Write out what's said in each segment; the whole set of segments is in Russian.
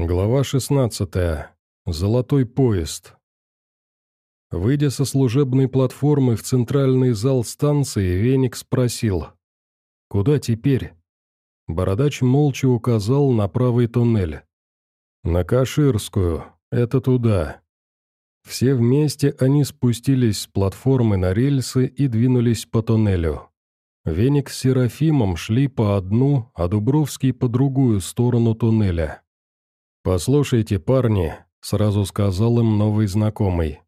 Глава 16. Золотой поезд. Выйдя со служебной платформы в центральный зал станции, Веник спросил. «Куда теперь?» Бородач молча указал на правый туннель. «На Каширскую. Это туда». Все вместе они спустились с платформы на рельсы и двинулись по туннелю. Веник с Серафимом шли по одну, а Дубровский по другую сторону туннеля. «Послушайте, парни», — сразу сказал им новый знакомый.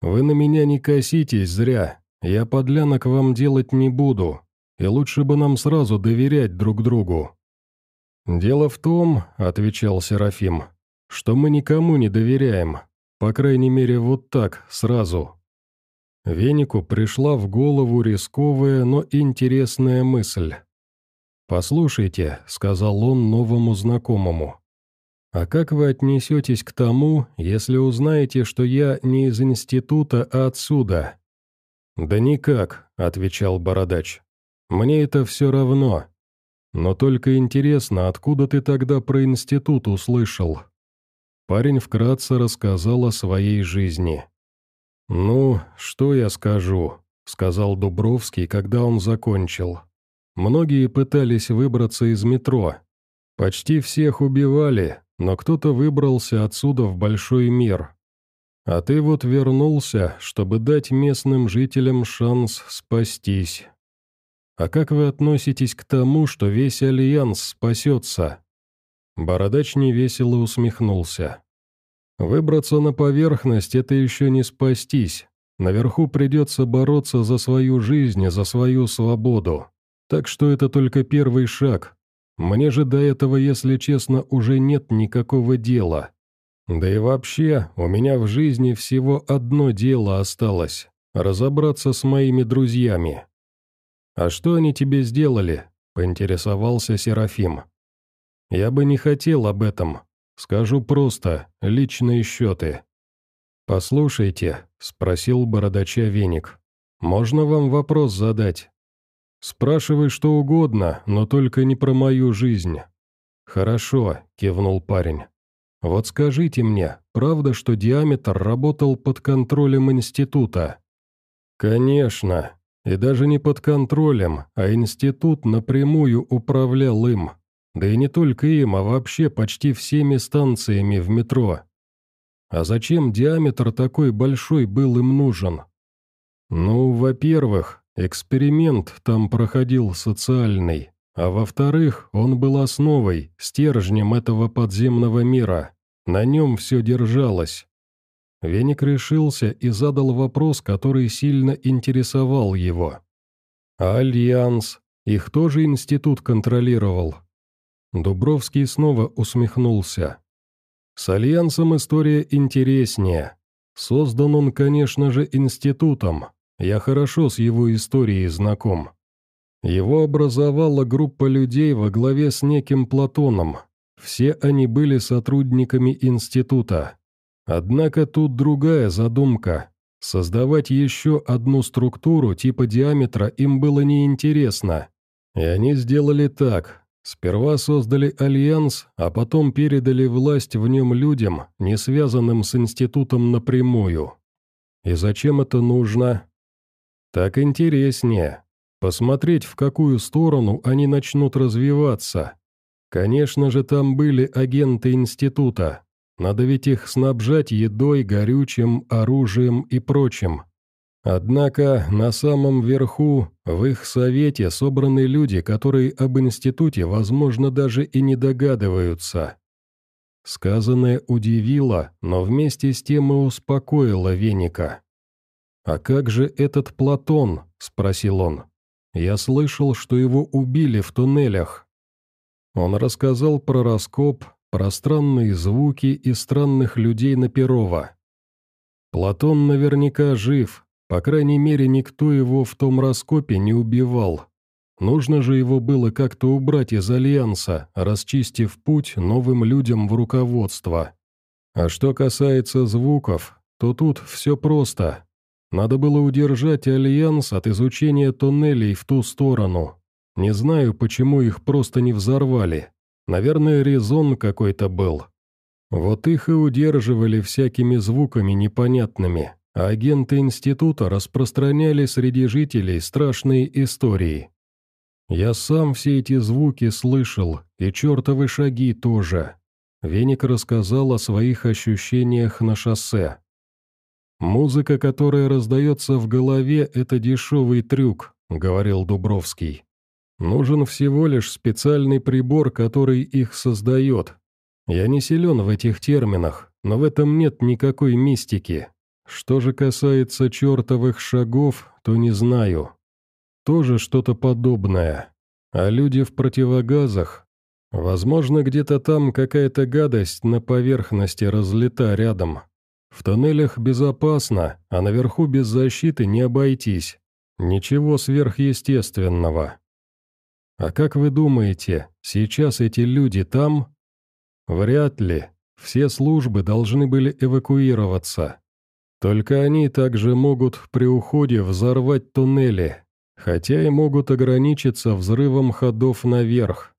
«Вы на меня не коситесь зря, я подлянок вам делать не буду, и лучше бы нам сразу доверять друг другу». «Дело в том», — отвечал Серафим, — «что мы никому не доверяем, по крайней мере вот так, сразу». Венику пришла в голову рисковая, но интересная мысль. «Послушайте», — сказал он новому знакомому, «А как вы отнесетесь к тому, если узнаете, что я не из института, а отсюда?» «Да никак», — отвечал Бородач. «Мне это все равно. Но только интересно, откуда ты тогда про институт услышал?» Парень вкратце рассказал о своей жизни. «Ну, что я скажу?» — сказал Дубровский, когда он закончил. «Многие пытались выбраться из метро. Почти всех убивали, но кто-то выбрался отсюда в большой мир. А ты вот вернулся, чтобы дать местным жителям шанс спастись. А как вы относитесь к тому, что весь Альянс спасется?» Бородач невесело усмехнулся. «Выбраться на поверхность — это еще не спастись. Наверху придется бороться за свою жизнь, за свою свободу. Так что это только первый шаг, мне же до этого, если честно, уже нет никакого дела. Да и вообще, у меня в жизни всего одно дело осталось – разобраться с моими друзьями. «А что они тебе сделали?» – поинтересовался Серафим. «Я бы не хотел об этом. Скажу просто, личные счеты». «Послушайте», – спросил бородача Веник, – «можно вам вопрос задать?» «Спрашивай что угодно, но только не про мою жизнь». «Хорошо», — кивнул парень. «Вот скажите мне, правда, что диаметр работал под контролем института?» «Конечно. И даже не под контролем, а институт напрямую управлял им. Да и не только им, а вообще почти всеми станциями в метро. А зачем диаметр такой большой был им нужен? Ну, во-первых, Эксперимент там проходил социальный, а во-вторых, он был основой, стержнем этого подземного мира. На нем все держалось. Веник решился и задал вопрос, который сильно интересовал его. «А Альянс? Их тоже институт контролировал?» Дубровский снова усмехнулся. «С Альянсом история интереснее. Создан он, конечно же, институтом, я хорошо с его историей знаком. Его образовала группа людей во главе с неким Платоном. Все они были сотрудниками института. Однако тут другая задумка. Создавать еще одну структуру типа диаметра им было неинтересно. И они сделали так. Сперва создали альянс, а потом передали власть в нем людям, не связанным с институтом напрямую. И зачем это нужно? Так интереснее. Посмотреть, в какую сторону они начнут развиваться. Конечно же, там были агенты института. Надо ведь их снабжать едой, горючим, оружием и прочим. Однако на самом верху, в их совете, собраны люди, которые об институте, возможно, даже и не догадываются. Сказанное удивило, но вместе с тем и успокоило Веника. «А как же этот Платон?» – спросил он. «Я слышал, что его убили в туннелях». Он рассказал про раскоп, про странные звуки и странных людей на Перова. Платон наверняка жив, по крайней мере, никто его в том раскопе не убивал. Нужно же его было как-то убрать из Альянса, расчистив путь новым людям в руководство. А что касается звуков, то тут все просто. Надо было удержать Альянс от изучения туннелей в ту сторону. Не знаю, почему их просто не взорвали. Наверное, резон какой-то был. Вот их и удерживали всякими звуками непонятными, а агенты института распространяли среди жителей страшные истории. Я сам все эти звуки слышал, и чертовы шаги тоже. Веник рассказал о своих ощущениях на шоссе. «Музыка, которая раздается в голове, это дешевый трюк», — говорил Дубровский. «Нужен всего лишь специальный прибор, который их создает, я не силен в этих терминах, но в этом нет никакой мистики. Что же касается чертовых шагов, то не знаю. Тоже что-то подобное. А люди в противогазах? Возможно, где-то там какая-то гадость на поверхности разлита рядом. В тоннелях безопасно, а наверху без защиты не обойтись. Ничего сверхъестественного. А как вы думаете, сейчас эти люди там? Вряд ли. Все службы должны были эвакуироваться. Только они также могут при уходе взорвать туннели, хотя и могут ограничиться взрывом ходов наверх.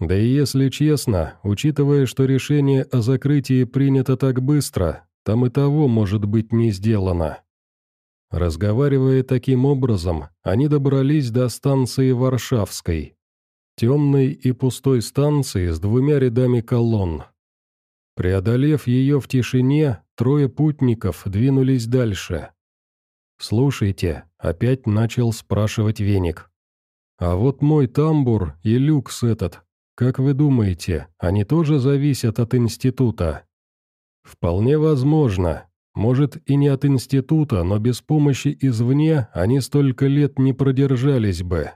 Да и если честно, учитывая, что решение о закрытии принято так быстро, там и того может быть не сделано. Разговаривая таким образом, они добрались до станции Варшавской темной и пустой станции с двумя рядами колонн. Преодолев ее в тишине, трое путников двинулись дальше. «Слушайте», — опять начал спрашивать веник. «А вот мой тамбур и люкс этот, как вы думаете, они тоже зависят от института?» «Вполне возможно. Может, и не от института, но без помощи извне они столько лет не продержались бы.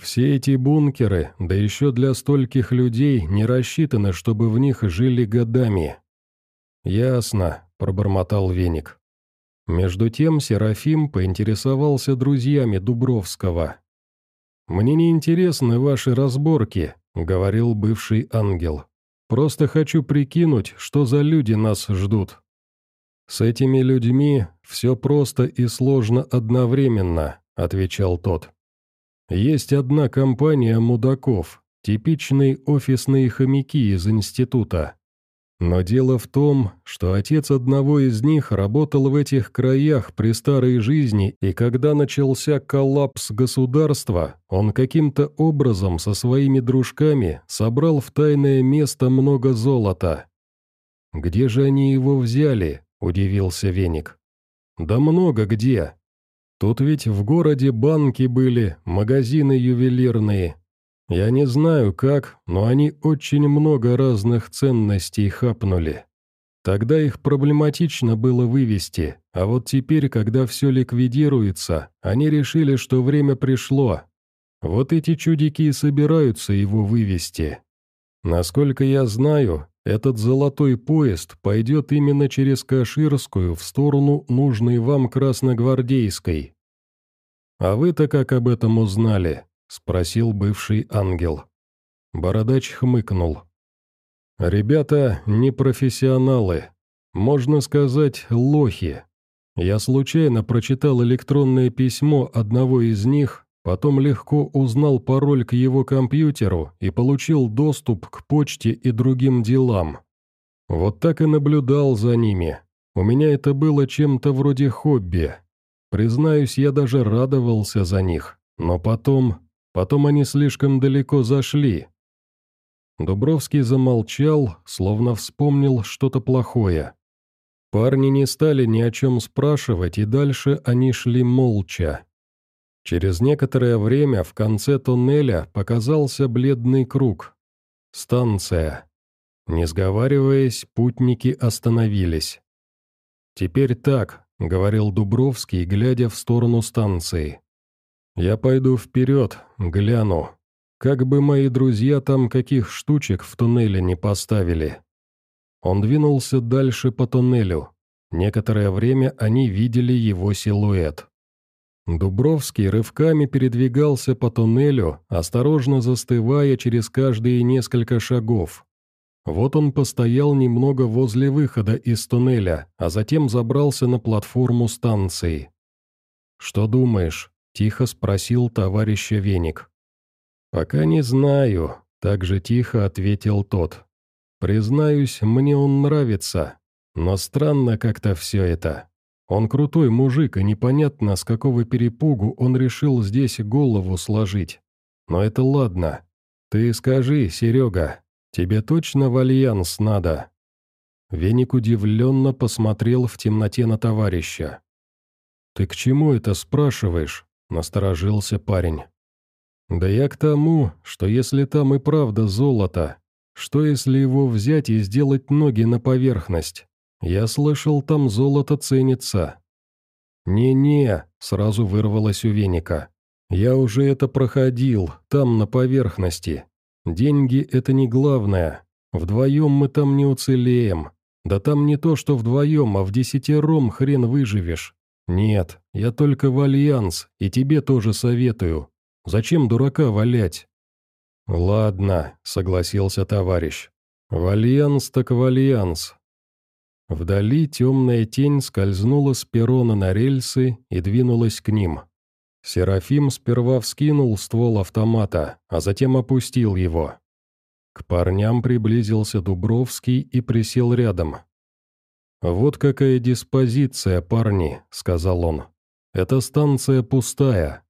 Все эти бункеры, да еще для стольких людей, не рассчитаны, чтобы в них жили годами. «Ясно», — пробормотал Веник. Между тем Серафим поинтересовался друзьями Дубровского. «Мне не интересны ваши разборки», — говорил бывший ангел. «Просто хочу прикинуть, что за люди нас ждут». «С этими людьми все просто и сложно одновременно», — отвечал тот. Есть одна компания мудаков, типичные офисные хомяки из института. Но дело в том, что отец одного из них работал в этих краях при старой жизни, и когда начался коллапс государства, он каким-то образом со своими дружками собрал в тайное место много золота. «Где же они его взяли?» – удивился Веник. «Да много где. Тут ведь в городе банки были, магазины ювелирные. Я не знаю как, но они очень много разных ценностей хапнули. Тогда их проблематично было вывести, а вот теперь, когда все ликвидируется, они решили, что время пришло. Вот эти чудики и собираются его вывести. Насколько я знаю, этот золотой поезд пойдет именно через Каширскую в сторону нужной вам Красногвардейской. «А вы-то как об этом узнали?» — спросил бывший ангел. Бородач хмыкнул. «Ребята не профессионалы. Можно сказать, лохи. Я случайно прочитал электронное письмо одного из них Потом легко узнал пароль к его компьютеру и получил доступ к почте и другим делам. Вот так и наблюдал за ними. У меня это было чем-то вроде хобби. Признаюсь, я даже радовался за них. Но потом... Потом они слишком далеко зашли. Дубровский замолчал, словно вспомнил что-то плохое. Парни не стали ни о чем спрашивать, и дальше они шли молча. Через некоторое время в конце туннеля показался бледный круг. Станция. Не сговариваясь, путники остановились. «Теперь так», — говорил Дубровский, глядя в сторону станции. «Я пойду вперед, гляну. Как бы мои друзья там каких штучек в туннеле не поставили». Он двинулся дальше по туннелю. Некоторое время они видели его силуэт. Дубровский рывками передвигался по туннелю, осторожно застывая через каждые несколько шагов. Вот он постоял немного возле выхода из туннеля, а затем забрался на платформу станции. «Что думаешь?» – тихо спросил товарища Веник. «Пока не знаю», – так же тихо ответил тот. Признаюсь, мне он нравится, но странно как-то все это. Он крутой мужик, и непонятно, с какого перепугу он решил здесь голову сложить. Но это ладно. Ты скажи, Серега, тебе точно в альянс надо?» Веник удивленно посмотрел в темноте на товарища. «Ты к чему это спрашиваешь?» – насторожился парень. «Да я к тому, что если там и правда золото, что если его взять и сделать ноги на поверхность? Я слышал, там золото ценится». «Не-не», — сразу вырвалось у Веника. «Я уже это проходил, там, на поверхности. Деньги — это не главное. Вдвоем мы там не уцелеем. Да там не то, что вдвоем, а в десятером хрен выживешь. Нет, я только в альянс, и тебе тоже советую. Зачем дурака валять?» «Ладно», — согласился товарищ. «В альянс так в альянс. Вдали темная тень скользнула с перона на рельсы и двинулась к ним. Серафим сперва вскинул ствол автомата, а затем опустил его. К парням приблизился Дубровский и присел рядом. «Вот какая диспозиция, парни», — сказал он. «Эта станция пустая.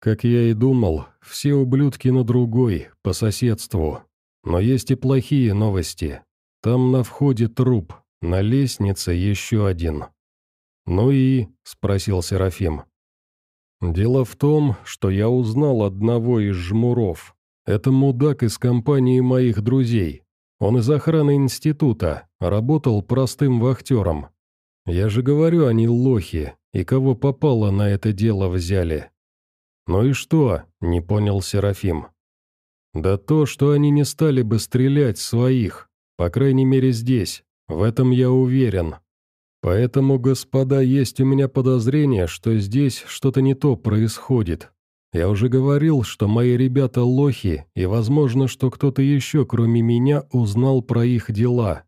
Как я и думал, все ублюдки на другой, по соседству. Но есть и плохие новости. Там на входе труп, на лестнице еще один. «Ну и?» – спросил Серафим. «Дело в том, что я узнал одного из жмуров. Это мудак из компании моих друзей. Он из охраны института, работал простым вахтером. Я же говорю, они лохи, и кого попало на это дело взяли». «Ну и что?» – не понял Серафим. «Да то, что они не стали бы стрелять своих, по крайней мере здесь. В этом я уверен. Поэтому, господа, есть у меня подозрение, что здесь что-то не то происходит. Я уже говорил, что мои ребята лохи, и возможно, что кто-то еще, кроме меня, узнал про их дела.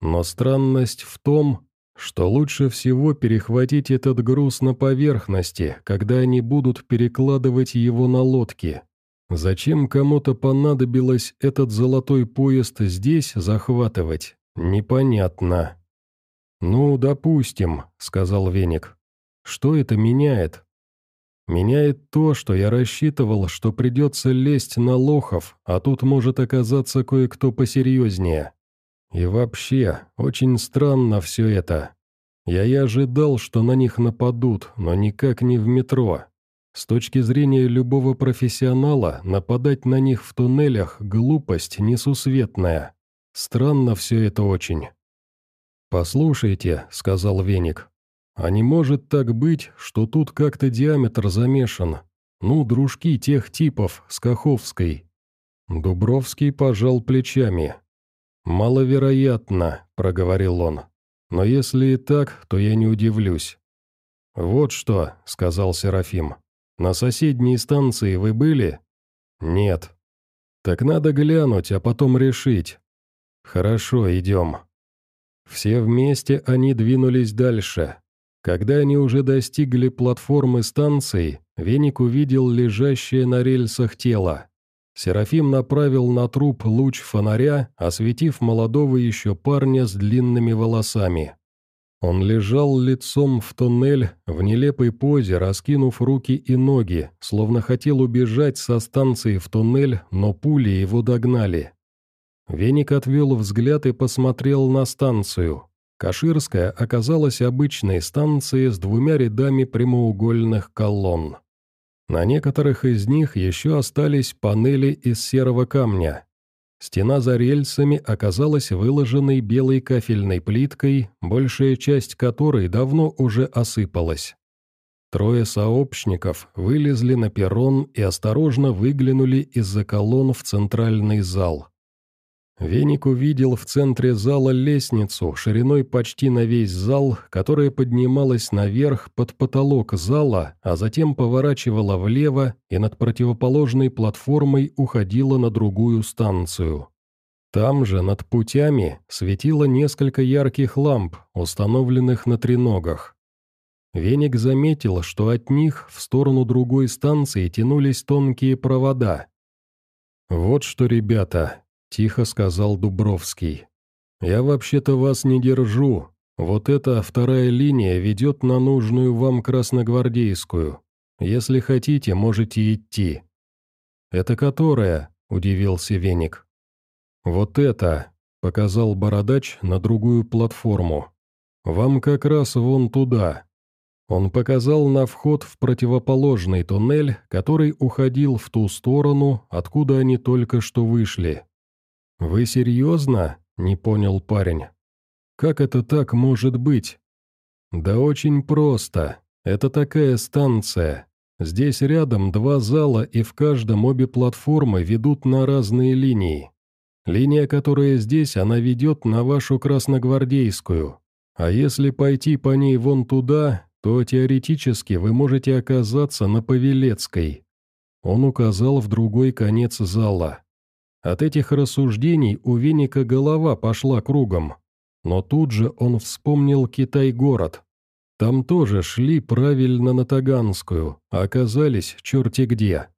Но странность в том, что лучше всего перехватить этот груз на поверхности, когда они будут перекладывать его на лодки. Зачем кому-то понадобилось этот золотой поезд здесь захватывать? «Непонятно». «Ну, допустим», — сказал Веник. «Что это меняет?» «Меняет то, что я рассчитывал, что придется лезть на лохов, а тут может оказаться кое-кто посерьезнее. И вообще, очень странно все это. Я и ожидал, что на них нападут, но никак не в метро. С точки зрения любого профессионала, нападать на них в туннелях – глупость несусветная. Странно все это очень. «Послушайте», — сказал Веник, — «а не может так быть, что тут как-то диаметр замешан? Ну, дружки тех типов с Каховской». Дубровский пожал плечами. «Маловероятно», — проговорил он. «Но если и так, то я не удивлюсь». «Вот что», — сказал Серафим. «На соседней станции вы были?» «Нет». «Так надо глянуть, а потом решить. «Хорошо, идем». Все вместе они двинулись дальше. Когда они уже достигли платформы станции, Веник увидел лежащее на рельсах тело. Серафим направил на труп луч фонаря, осветив молодого еще парня с длинными волосами. Он лежал лицом в туннель, в нелепой позе, раскинув руки и ноги, словно хотел убежать со станции в туннель, но пули его догнали. Веник отвел взгляд и посмотрел на станцию. Каширская оказалась обычной станцией с двумя рядами прямоугольных колонн. На некоторых из них еще остались панели из серого камня. Стена за рельсами оказалась выложенной белой кафельной плиткой, большая часть которой давно уже осыпалась. Трое сообщников вылезли на перрон и осторожно выглянули из-за колонн в центральный зал. Веник увидел в центре зала лестницу, шириной почти на весь зал, которая поднималась наверх под потолок зала, а затем поворачивала влево и над противоположной платформой уходила на другую станцию. Там же, над путями, светило несколько ярких ламп, установленных на треногах. Веник заметил, что от них в сторону другой станции тянулись тонкие провода. «Вот что, ребята, — тихо сказал Дубровский. Я вообще-то вас не держу. Вот эта вторая линия ведет на нужную вам красногвардейскую. Если хотите, можете идти». «Это которая?» – удивился Веник. «Вот это!» – показал Бородач на другую платформу. «Вам как раз вон туда». Он показал на вход в противоположный туннель, который уходил в ту сторону, откуда они только что вышли. «Вы серьезно?» – не понял парень. «Как это так может быть?» «Да очень просто. Это такая станция. Здесь рядом два зала, и в каждом обе платформы ведут на разные линии. Линия, которая здесь, она ведет на вашу красногвардейскую. А если пойти по ней вон туда, то теоретически вы можете оказаться на Павелецкой. Он указал в другой конец зала. От этих рассуждений у Веника голова пошла кругом. Но тут же он вспомнил Китай-город. Там тоже шли правильно на Таганскую, а оказались черти где.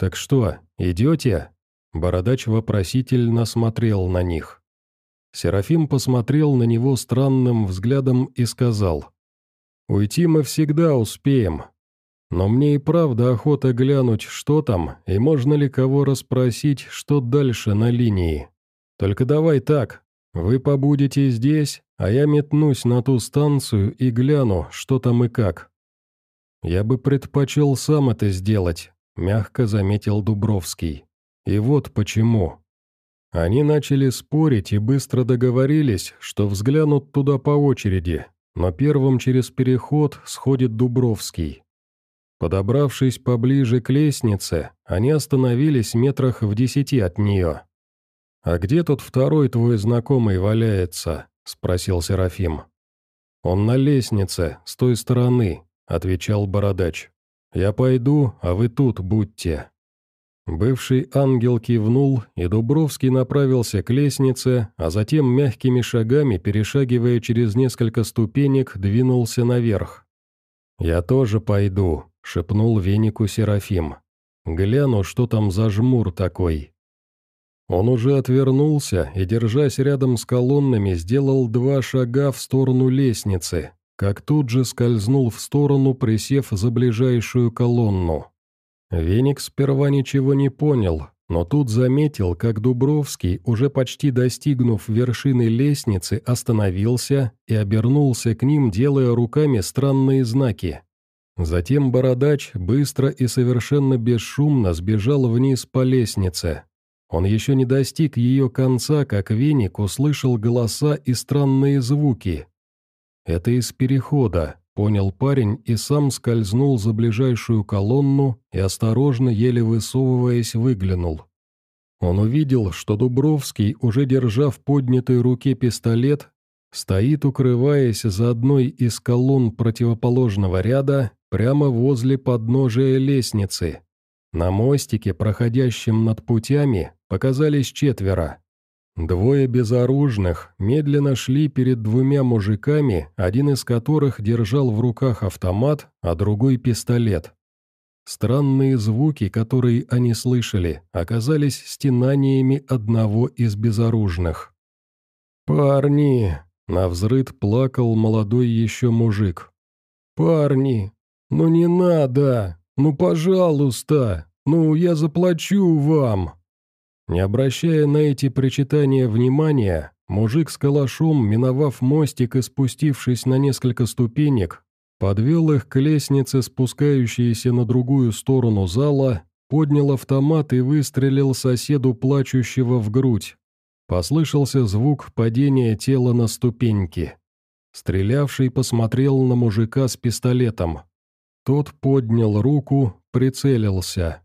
«Так что, идете?» Бородач вопросительно смотрел на них. Серафим посмотрел на него странным взглядом и сказал, «Уйти мы всегда успеем, но мне и правда охота глянуть, что там, и можно ли кого расспросить, что дальше на линии. Только давай так, вы побудете здесь, а я метнусь на ту станцию и гляну, что там и как». «Я бы предпочел сам это сделать», — мягко заметил Дубровский. «И вот почему». Они начали спорить и быстро договорились, что взглянут туда по очереди, но первым через переход сходит Дубровский. Подобравшись поближе к лестнице, они остановились метрах в десяти от нее. «А где тут второй твой знакомый валяется?» — спросил Серафим. «Он на лестнице, с той стороны», — отвечал Бородач. «Я пойду, а вы тут будьте». Бывший ангел кивнул, и Дубровский направился к лестнице, а затем мягкими шагами, перешагивая через несколько ступенек, двинулся наверх. «Я тоже пойду», — шепнул венику Серафим. «Гляну, что там за жмур такой». Он уже отвернулся и, держась рядом с колоннами, сделал два шага в сторону лестницы, как тут же скользнул в сторону, присев за ближайшую колонну. Веник сперва ничего не понял, но тут заметил, как Дубровский, уже почти достигнув вершины лестницы, остановился и обернулся к ним, делая руками странные знаки. Затем бородач быстро и совершенно бесшумно сбежал вниз по лестнице. Он еще не достиг ее конца, как веник услышал голоса и странные звуки. «Это из перехода», — понял парень и сам скользнул за ближайшую колонну и осторожно, еле высовываясь, выглянул. Он увидел, что Дубровский, уже держа в поднятой руке пистолет, стоит, укрываясь за одной из колонн противоположного ряда прямо возле подножия лестницы. На мостике, проходящем над путями, показались четверо. Двое безоружных медленно шли перед двумя мужиками, один из которых держал в руках автомат, а другой пистолет. Странные звуки, которые они слышали, оказались стенаниями одного из безоружных. «Парни!» — навзрыд плакал молодой еще мужик. «Парни, «Ну не надо! Ну, пожалуйста! Ну, я заплачу вам!» Не обращая на эти причитания внимания, мужик с калашом, миновав мостик и спустившись на несколько ступенек, подвел их к лестнице, спускающейся на другую сторону зала, поднял автомат и выстрелил соседу плачущего в грудь. Послышался звук падения тела на ступеньки. Стрелявший посмотрел на мужика с пистолетом. Тот поднял руку, прицелился.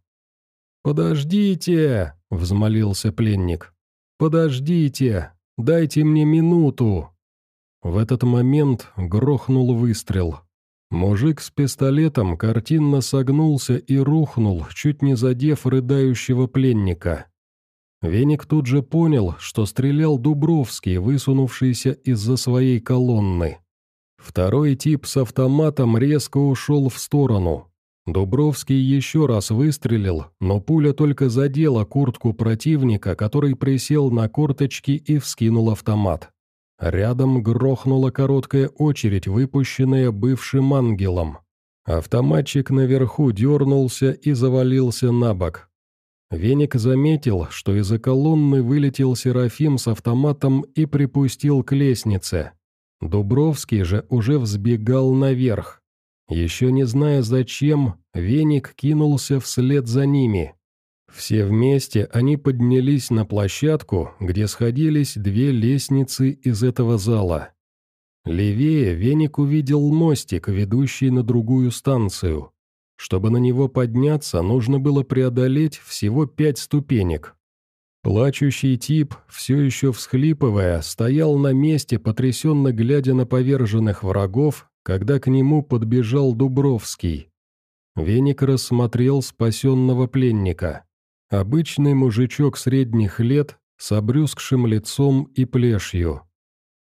«Подождите!» — взмолился пленник. «Подождите! Дайте мне минуту!» В этот момент грохнул выстрел. Мужик с пистолетом картинно согнулся и рухнул, чуть не задев рыдающего пленника. Веник тут же понял, что стрелял Дубровский, высунувшийся из-за своей колонны. Второй тип с автоматом резко ушел в сторону. Дубровский еще раз выстрелил, но пуля только задела куртку противника, который присел на корточки и вскинул автомат. Рядом грохнула короткая очередь, выпущенная бывшим ангелом. Автоматчик наверху дернулся и завалился на бок. Веник заметил, что из-за колонны вылетел Серафим с автоматом и припустил к лестнице. Дубровский же уже взбегал наверх. Еще не зная зачем, Веник кинулся вслед за ними. Все вместе они поднялись на площадку, где сходились две лестницы из этого зала. Левее Веник увидел мостик, ведущий на другую станцию. Чтобы на него подняться, нужно было преодолеть всего пять ступенек. Плачущий тип, все еще всхлипывая, стоял на месте, потрясенно глядя на поверженных врагов, когда к нему подбежал Дубровский. Веник рассмотрел спасенного пленника. Обычный мужичок средних лет с обрюзгшим лицом и плешью.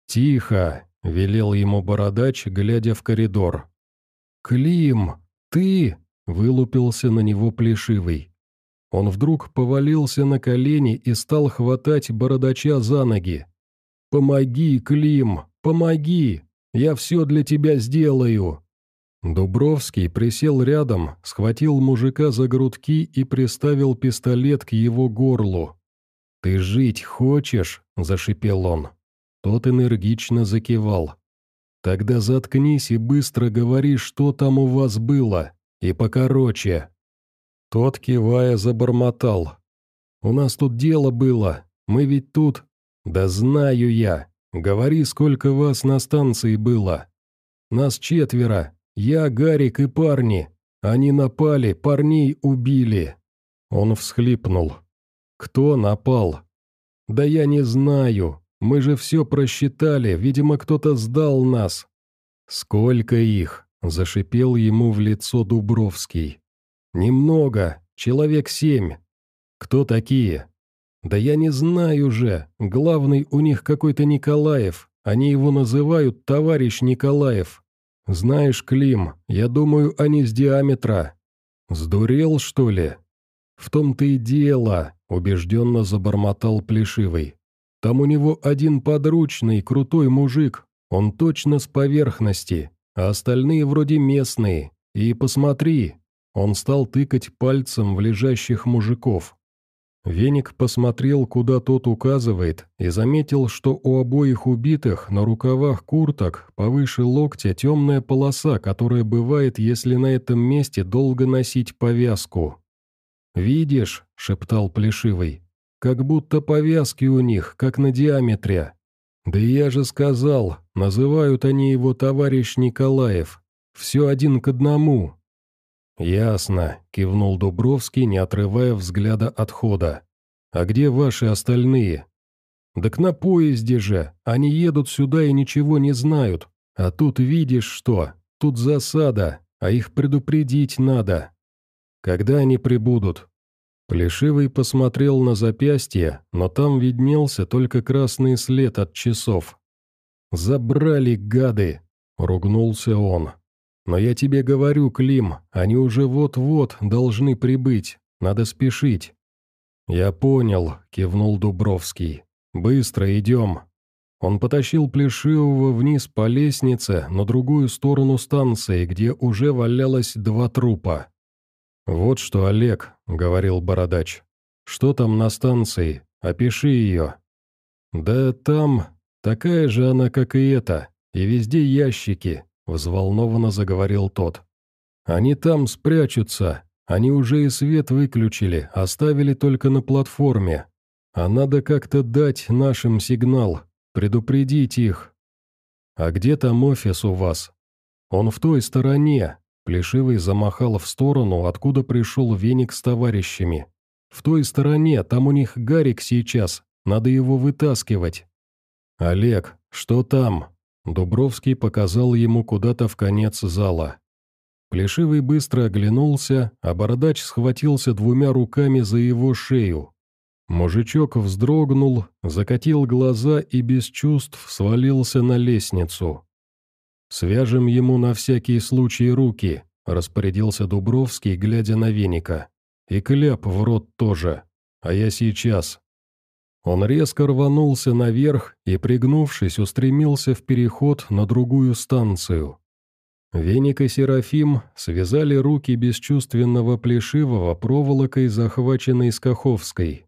«Тихо!» — велел ему бородач, глядя в коридор. «Клим, ты!» — вылупился на него плешивый. Он вдруг повалился на колени и стал хватать бородача за ноги. «Помоги, Клим, помоги! Я все для тебя сделаю!» Дубровский присел рядом, схватил мужика за грудки и приставил пистолет к его горлу. «Ты жить хочешь?» – зашипел он. Тот энергично закивал. «Тогда заткнись и быстро говори, что там у вас было, и покороче». Тот, кивая, забормотал. «У нас тут дело было, мы ведь тут...» «Да знаю я. Говори, сколько вас на станции было. Нас четверо, «Я, Гарик и парни. Они напали, парней убили». Он всхлипнул. «Кто напал?» «Да я не знаю. Мы же все просчитали. Видимо, кто-то сдал нас». «Сколько их?» – зашипел ему в лицо Дубровский. «Немного. Человек семь. Кто такие?» «Да я не знаю же. Главный у них какой-то Николаев. Они его называют товарищ Николаев. «Знаешь, Клим, я думаю, они с диаметра. Сдурел, что ли?» «В том-то и дело», — убежденно забормотал Плешивый. «Там у него один подручный, крутой мужик. Он точно с поверхности, а остальные вроде местные. И посмотри». Он стал тыкать пальцем в лежащих мужиков. Веник посмотрел, куда тот указывает, и заметил, что у обоих убитых на рукавах курток повыше локтя темная полоса, которая бывает, если на этом месте долго носить повязку. «Видишь», — шептал Плешивый, — «как будто повязки у них, как на диаметре». «Да я же сказал, называют они его товарищ Николаев. Все один к одному, «Ясно», — кивнул Дубровский, не отрывая взгляда от хода. «А где ваши остальные?» «Так на поезде же. Они едут сюда и ничего не знают. А тут видишь что? Тут засада, а их предупредить надо. Когда они прибудут?» Плешивый посмотрел на запястье, но там виднелся только красный след от часов. «Забрали, гады!» — ругнулся он. «Но я тебе говорю, Клим, они уже вот-вот должны прибыть, надо спешить». «Я понял», — кивнул Дубровский. «Быстро идем». Он потащил Плешивого вниз по лестнице на другую сторону станции, где уже валялось два трупа. «Вот что, Олег», — говорил Бородач. «Что там на станции? Опиши ее». «Да там такая же она, как и эта, и везде ящики, — взволнованно заговорил тот. «Они там спрячутся. Они уже и свет выключили, оставили только на платформе. А надо как-то дать нашим сигнал, предупредить их. А где там офис у вас? Он в той стороне». Плешивый замахал в сторону, откуда пришел веник с товарищами. «В той стороне, там у них Гарик сейчас, надо его вытаскивать». «Олег, что там?» Дубровский показал ему куда-то в конец зала. Плешивый быстро оглянулся, а бородач схватился двумя руками за его шею. Мужичок вздрогнул, закатил глаза и без чувств свалился на лестницу. «Свяжем ему на всякий случай руки», — распорядился Дубровский, глядя на веника. «И кляп в рот тоже. А я сейчас». Он резко рванулся наверх и, пригнувшись, устремился в переход на другую станцию. Веник и Серафим связали руки бесчувственного плешивого проволокой, захваченной с Каховской.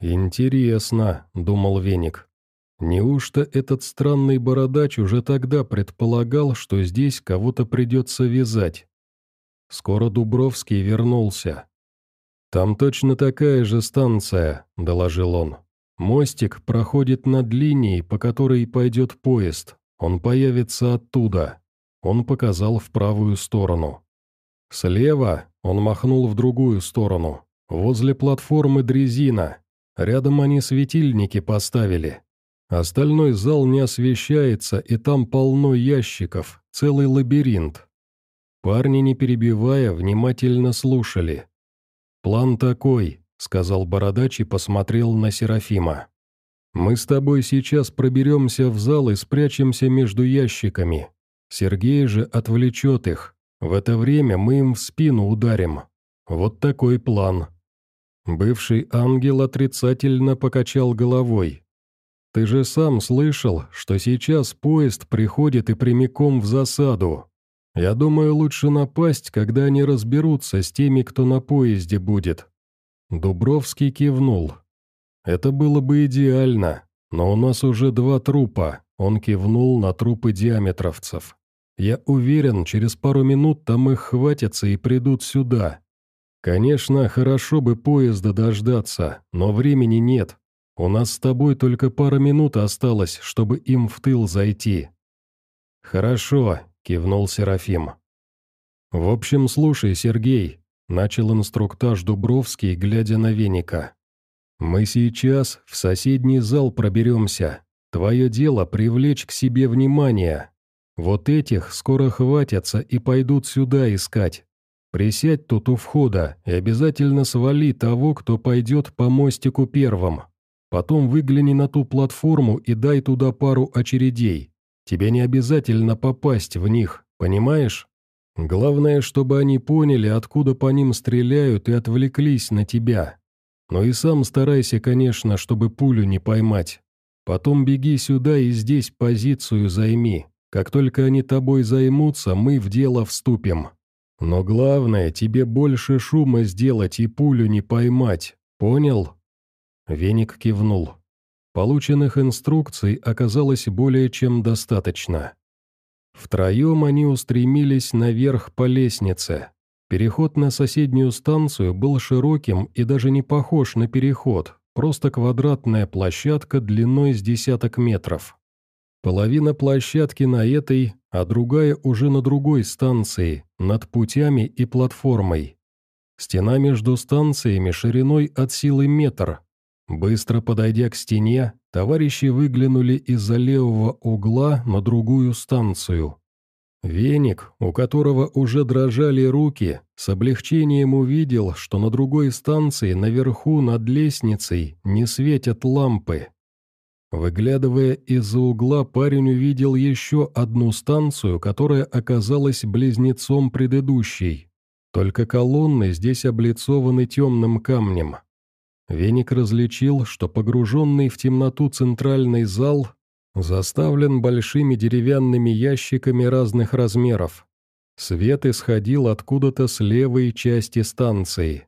«Интересно», — думал Веник. «Неужто этот странный бородач уже тогда предполагал, что здесь кого-то придется вязать?» Скоро Дубровский вернулся. «Там точно такая же станция», — доложил он. Мостик проходит над линией, по которой пойдет поезд. Он появится оттуда. Он показал в правую сторону. Слева он махнул в другую сторону. Возле платформы дрезина. Рядом они светильники поставили. Остальной зал не освещается, и там полно ящиков, целый лабиринт. Парни, не перебивая, внимательно слушали. План такой. — сказал Бородач и посмотрел на Серафима. «Мы с тобой сейчас проберемся в зал и спрячемся между ящиками. Сергей же отвлечет их. В это время мы им в спину ударим. Вот такой план». Бывший ангел отрицательно покачал головой. «Ты же сам слышал, что сейчас поезд приходит и прямиком в засаду. Я думаю, лучше напасть, когда они разберутся с теми, кто на поезде будет. Дубровский кивнул. «Это было бы идеально, но у нас уже два трупа», он кивнул на трупы диаметровцев. «Я уверен, через пару минут там их хватится и придут сюда. Конечно, хорошо бы поезда дождаться, но времени нет. У нас с тобой только пара минут осталось, чтобы им в тыл зайти». «Хорошо», — кивнул Серафим. «В общем, слушай, Сергей, Начал инструктаж Дубровский, глядя на веника. «Мы сейчас в соседний зал проберемся. Твое дело привлечь к себе внимание. Вот этих скоро хватятся и пойдут сюда искать. Присядь тут у входа и обязательно свали того, кто пойдет по мостику первым. Потом выгляни на ту платформу и дай туда пару очередей. Тебе не обязательно попасть в них, понимаешь?» Главное, чтобы они поняли, откуда по ним стреляют и отвлеклись на тебя. Но и сам старайся, конечно, чтобы пулю не поймать. Потом беги сюда и здесь позицию займи. Как только они тобой займутся, мы в дело вступим. Но главное, тебе больше шума сделать и пулю не поймать. Понял?» Веник кивнул. Полученных инструкций оказалось более чем достаточно. Втроем они устремились наверх по лестнице. Переход на соседнюю станцию был широким и даже не похож на переход, просто квадратная площадка длиной с десяток метров. Половина площадки на этой, а другая уже на другой станции, над путями и платформой. Стена между станциями шириной от силы метр. Быстро подойдя к стене, Товарищи выглянули из-за левого угла на другую станцию. Веник, у которого уже дрожали руки, с облегчением увидел, что на другой станции наверху над лестницей не светят лампы. Выглядывая из-за угла, парень увидел еще одну станцию, которая оказалась близнецом предыдущей. Только колонны здесь облицованы темным камнем. Веник различил, что погруженный в темноту центральный зал заставлен большими деревянными ящиками разных размеров. Свет исходил откуда-то с левой части станции.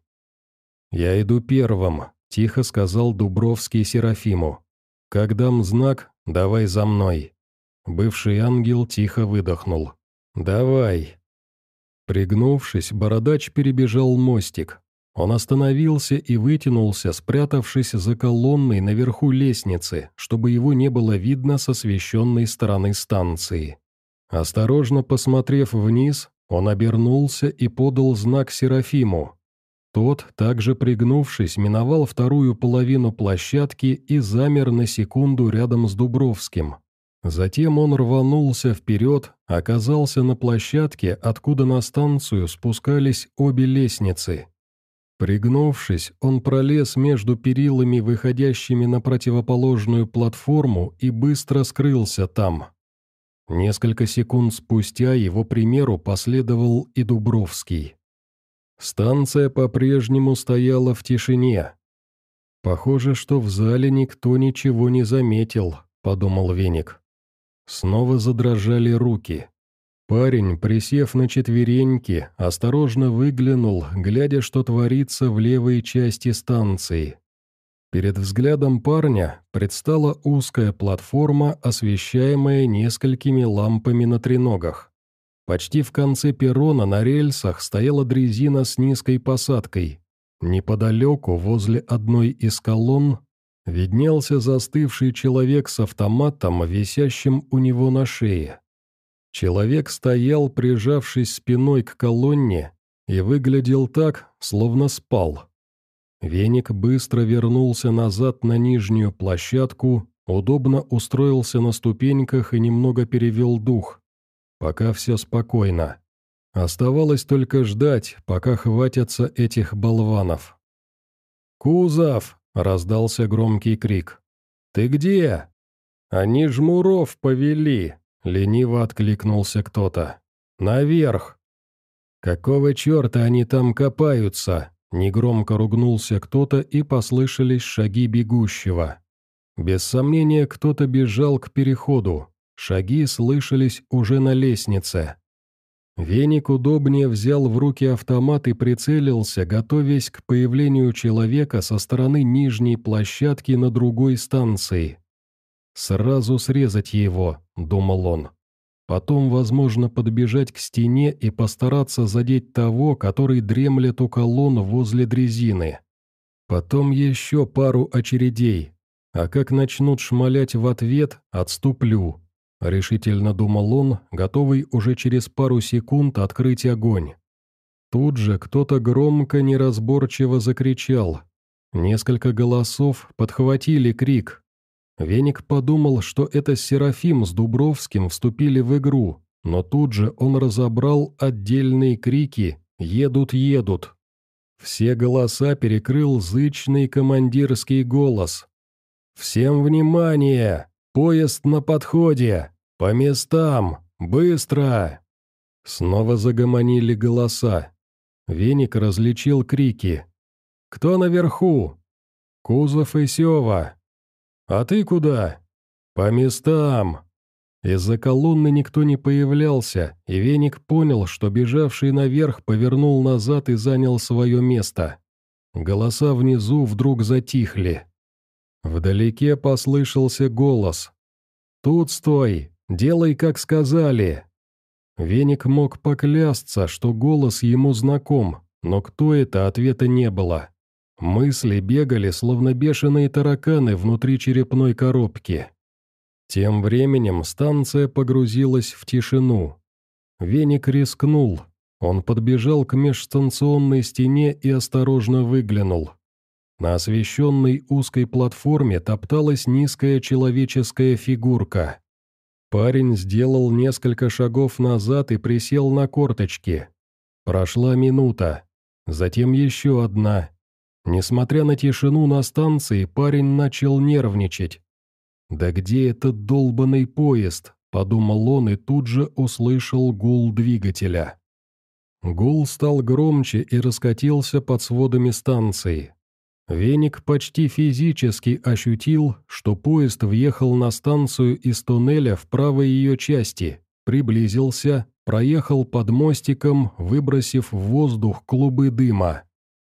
«Я иду первым», — тихо сказал Дубровский Серафиму. «Как дам знак, давай за мной». Бывший ангел тихо выдохнул. «Давай». Пригнувшись, бородач перебежал мостик, он остановился и вытянулся, спрятавшись за колонной наверху лестницы, чтобы его не было видно с освещенной стороны станции. Осторожно посмотрев вниз, он обернулся и подал знак Серафиму. Тот, также пригнувшись, миновал вторую половину площадки и замер на секунду рядом с Дубровским. Затем он рванулся вперед, оказался на площадке, откуда на станцию спускались обе лестницы, Пригнувшись, он пролез между перилами, выходящими на противоположную платформу, и быстро скрылся там. Несколько секунд спустя его примеру последовал и Дубровский. Станция по-прежнему стояла в тишине. «Похоже, что в зале никто ничего не заметил», — подумал Веник. Снова задрожали руки. Парень, присев на четвереньки, осторожно выглянул, глядя, что творится в левой части станции. Перед взглядом парня предстала узкая платформа, освещаемая несколькими лампами на треногах. Почти в конце перрона на рельсах стояла дрезина с низкой посадкой. Неподалеку, возле одной из колонн, виднелся застывший человек с автоматом, висящим у него на шее. Человек стоял, прижавшись спиной к колонне, и выглядел так, словно спал. Веник быстро вернулся назад на нижнюю площадку, удобно устроился на ступеньках и немного перевел дух. Пока все спокойно. Оставалось только ждать, пока хватятся этих болванов. «Кузов!» — раздался громкий крик. «Ты где?» «Они жмуров повели!» Лениво откликнулся кто-то. «Наверх!» «Какого черта они там копаются?» Негромко ругнулся кто-то, и послышались шаги бегущего. Без сомнения, кто-то бежал к переходу. Шаги слышались уже на лестнице. Веник удобнее взял в руки автомат и прицелился, готовясь к появлению человека со стороны нижней площадки на другой станции. «Сразу срезать его», — думал он. «Потом, возможно, подбежать к стене и постараться задеть того, который дремлет у колонн возле дрезины. Потом еще пару очередей. А как начнут шмалять в ответ, отступлю», — решительно думал он, готовый уже через пару секунд открыть огонь. Тут же кто-то громко неразборчиво закричал. Несколько голосов подхватили крик, Веник подумал, что это Серафим с Дубровским вступили в игру, но тут же он разобрал отдельные крики «Едут, едут!». Все голоса перекрыл зычный командирский голос. «Всем внимание! Поезд на подходе! По местам! Быстро!» Снова загомонили голоса. Веник различил крики. «Кто наверху?» «Кузов и Сева!» «А ты куда?» «По местам!» Из-за колонны никто не появлялся, и Веник понял, что бежавший наверх повернул назад и занял свое место. Голоса внизу вдруг затихли. Вдалеке послышался голос. «Тут стой! Делай, как сказали!» Веник мог поклясться, что голос ему знаком, но кто это, ответа не было. Мысли бегали, словно бешеные тараканы внутри черепной коробки. Тем временем станция погрузилась в тишину. Веник рискнул. Он подбежал к межстанционной стене и осторожно выглянул. На освещенной узкой платформе топталась низкая человеческая фигурка. Парень сделал несколько шагов назад и присел на корточки. Прошла минута. Затем еще одна. Несмотря на тишину на станции, парень начал нервничать. «Да где этот долбанный поезд?» – подумал он и тут же услышал гул двигателя. Гул стал громче и раскатился под сводами станции. Веник почти физически ощутил, что поезд въехал на станцию из туннеля в правой ее части, приблизился, проехал под мостиком, выбросив в воздух клубы дыма.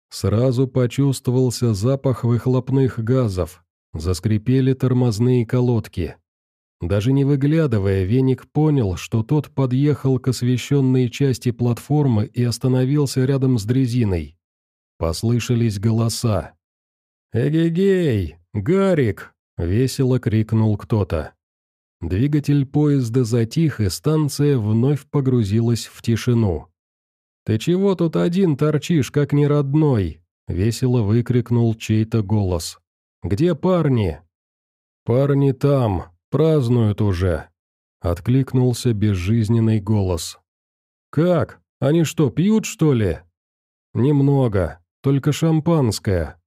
Сразу почувствовался запах выхлопных газов, заскрипели тормозные колодки. Даже не выглядывая, Веник понял, что тот подъехал к освещенной части платформы и остановился рядом с дрезиной. Послышались голоса. «Эгегей! Гарик!» — весело крикнул кто-то. Двигатель поезда затих, и станция вновь погрузилась в тишину. «Ты чего тут один торчишь, как не родной?» — весело выкрикнул чей-то голос. «Где парни?» «Парни там, празднуют уже», — откликнулся безжизненный голос. «Как? Они что, пьют, что ли?» «Немного, только шампанское».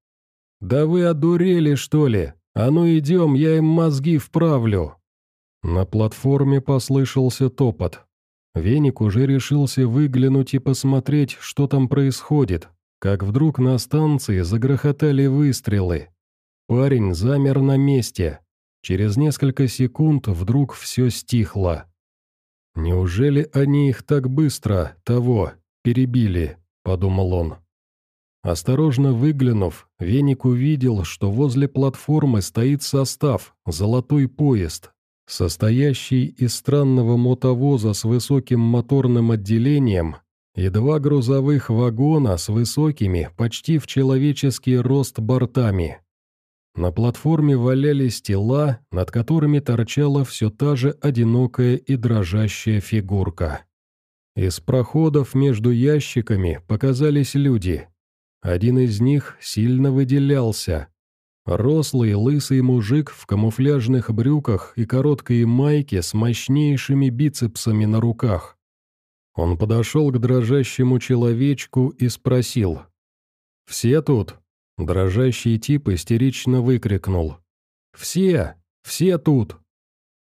«Да вы одурели, что ли? А ну идем, я им мозги вправлю». На платформе послышался топот. Веник уже решился выглянуть и посмотреть, что там происходит, как вдруг на станции загрохотали выстрелы. Парень замер на месте. Через несколько секунд вдруг все стихло. «Неужели они их так быстро, того, перебили?» – подумал он. Осторожно выглянув, Веник увидел, что возле платформы стоит состав, золотой поезд, состоящий из странного мотовоза с высоким моторным отделением и два грузовых вагона с высокими, почти в человеческий рост бортами. На платформе валялись тела, над которыми торчала все та же одинокая и дрожащая фигурка. Из проходов между ящиками показались люди. Один из них сильно выделялся. Рослый лысый мужик в камуфляжных брюках и короткой майке с мощнейшими бицепсами на руках. Он подошел к дрожащему человечку и спросил. «Все тут?» Дрожащий тип истерично выкрикнул. «Все! Все тут!»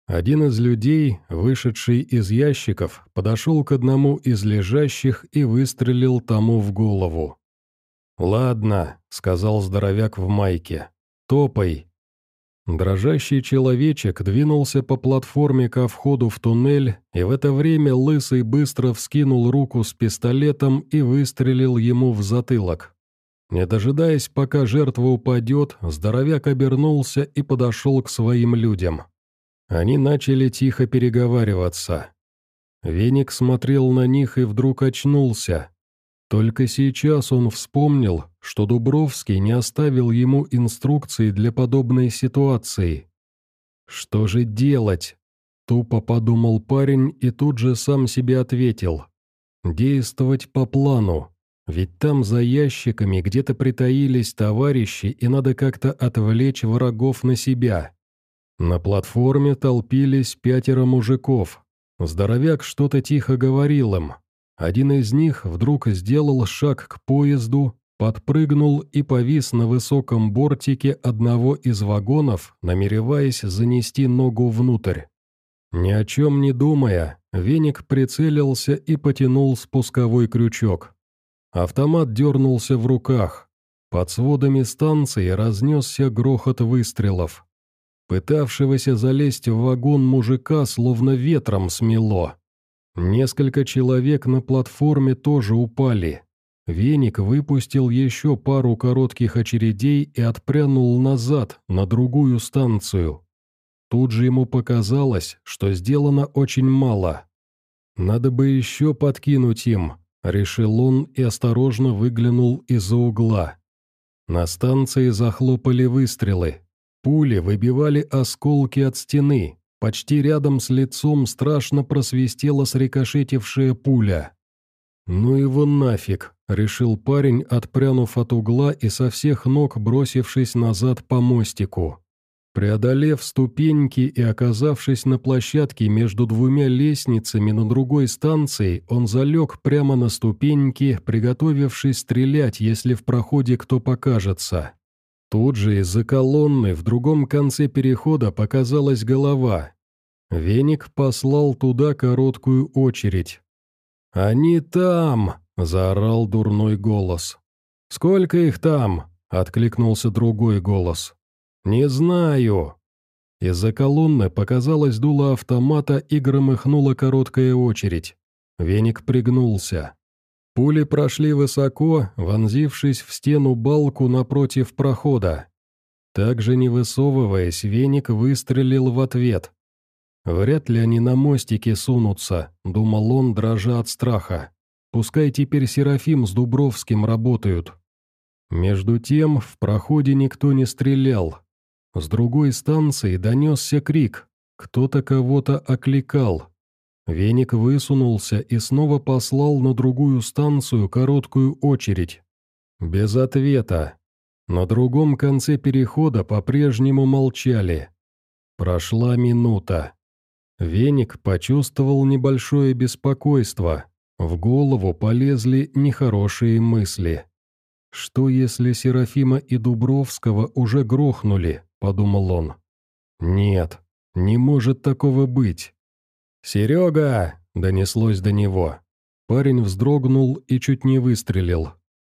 Один из людей, вышедший из ящиков, подошел к одному из лежащих и выстрелил тому в голову. «Ладно», — сказал здоровяк в майке, — «топай». Дрожащий человечек двинулся по платформе ко входу в туннель, и в это время Лысый быстро вскинул руку с пистолетом и выстрелил ему в затылок. Не дожидаясь, пока жертва упадет, здоровяк обернулся и подошел к своим людям. Они начали тихо переговариваться. Веник смотрел на них и вдруг очнулся. Только сейчас он вспомнил, что Дубровский не оставил ему инструкции для подобной ситуации. «Что же делать?» – тупо подумал парень и тут же сам себе ответил. «Действовать по плану. Ведь там за ящиками где-то притаились товарищи, и надо как-то отвлечь врагов на себя. На платформе толпились пятеро мужиков. Здоровяк что-то тихо говорил им. Один из них вдруг сделал шаг к поезду, подпрыгнул и повис на высоком бортике одного из вагонов, намереваясь занести ногу внутрь. Ни о чем не думая, веник прицелился и потянул спусковой крючок. Автомат дернулся в руках. Под сводами станции разнесся грохот выстрелов. Пытавшегося залезть в вагон мужика словно ветром смело. Несколько человек на платформе тоже упали. Веник выпустил еще пару коротких очередей и отпрянул назад, на другую станцию. Тут же ему показалось, что сделано очень мало. Надо бы еще подкинуть им, Решил он и осторожно выглянул из-за угла. На станции захлопали выстрелы. Пули выбивали осколки от стены. Почти рядом с лицом страшно просвистела срикошетившая пуля. «Ну его нафиг», — решил парень, отпрянув от угла и со всех ног бросившись назад по мостику. Преодолев ступеньки и оказавшись на площадке между двумя лестницами на другой станции, он залег прямо на ступеньки, приготовившись стрелять, если в проходе кто покажется. Тут же из-за колонны в другом конце перехода показалась голова. Веник послал туда короткую очередь. «Они там!» — заорал дурной голос. «Сколько их там?» — откликнулся другой голос. «Не знаю». Из-за колонны показалось дуло автомата и громыхнула короткая очередь. Веник пригнулся. Пули прошли высоко, вонзившись в стену балку напротив прохода. Также не высовываясь, веник выстрелил в ответ. «Вряд ли они на мостике сунутся», — думал он, дрожа от страха. «Пускай теперь Серафим с Дубровским работают». Между тем в проходе никто не стрелял, с другой станции донесся крик. Кто-то кого-то окликал. Веник высунулся и снова послал на другую станцию короткую очередь. Без ответа. На другом конце перехода по-прежнему молчали. Прошла минута. Веник почувствовал небольшое беспокойство. В голову полезли нехорошие мысли. Что если Серафима и Дубровского уже грохнули? — подумал он. «Нет, Не может такого быть. «Серега!» — донеслось до него. Парень вздрогнул и чуть не выстрелил.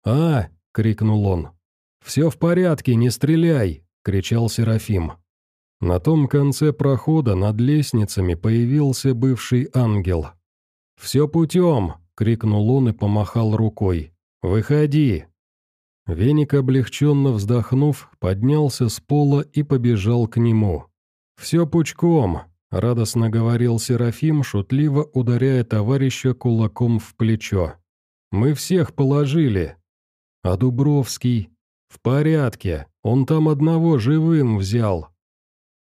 «А!» — крикнул он. «Все в порядке, не стреляй!» — кричал Серафим. На том конце прохода над лестницами появился бывший ангел. «Все путем!» — крикнул он и помахал рукой. «Выходи!» Веник, облегченно вздохнув, поднялся с пола и побежал к нему. «Все пучком!» — радостно говорил Серафим, шутливо ударяя товарища кулаком в плечо. «Мы всех положили!» «А Дубровский?» «В порядке, он там одного живым взял!»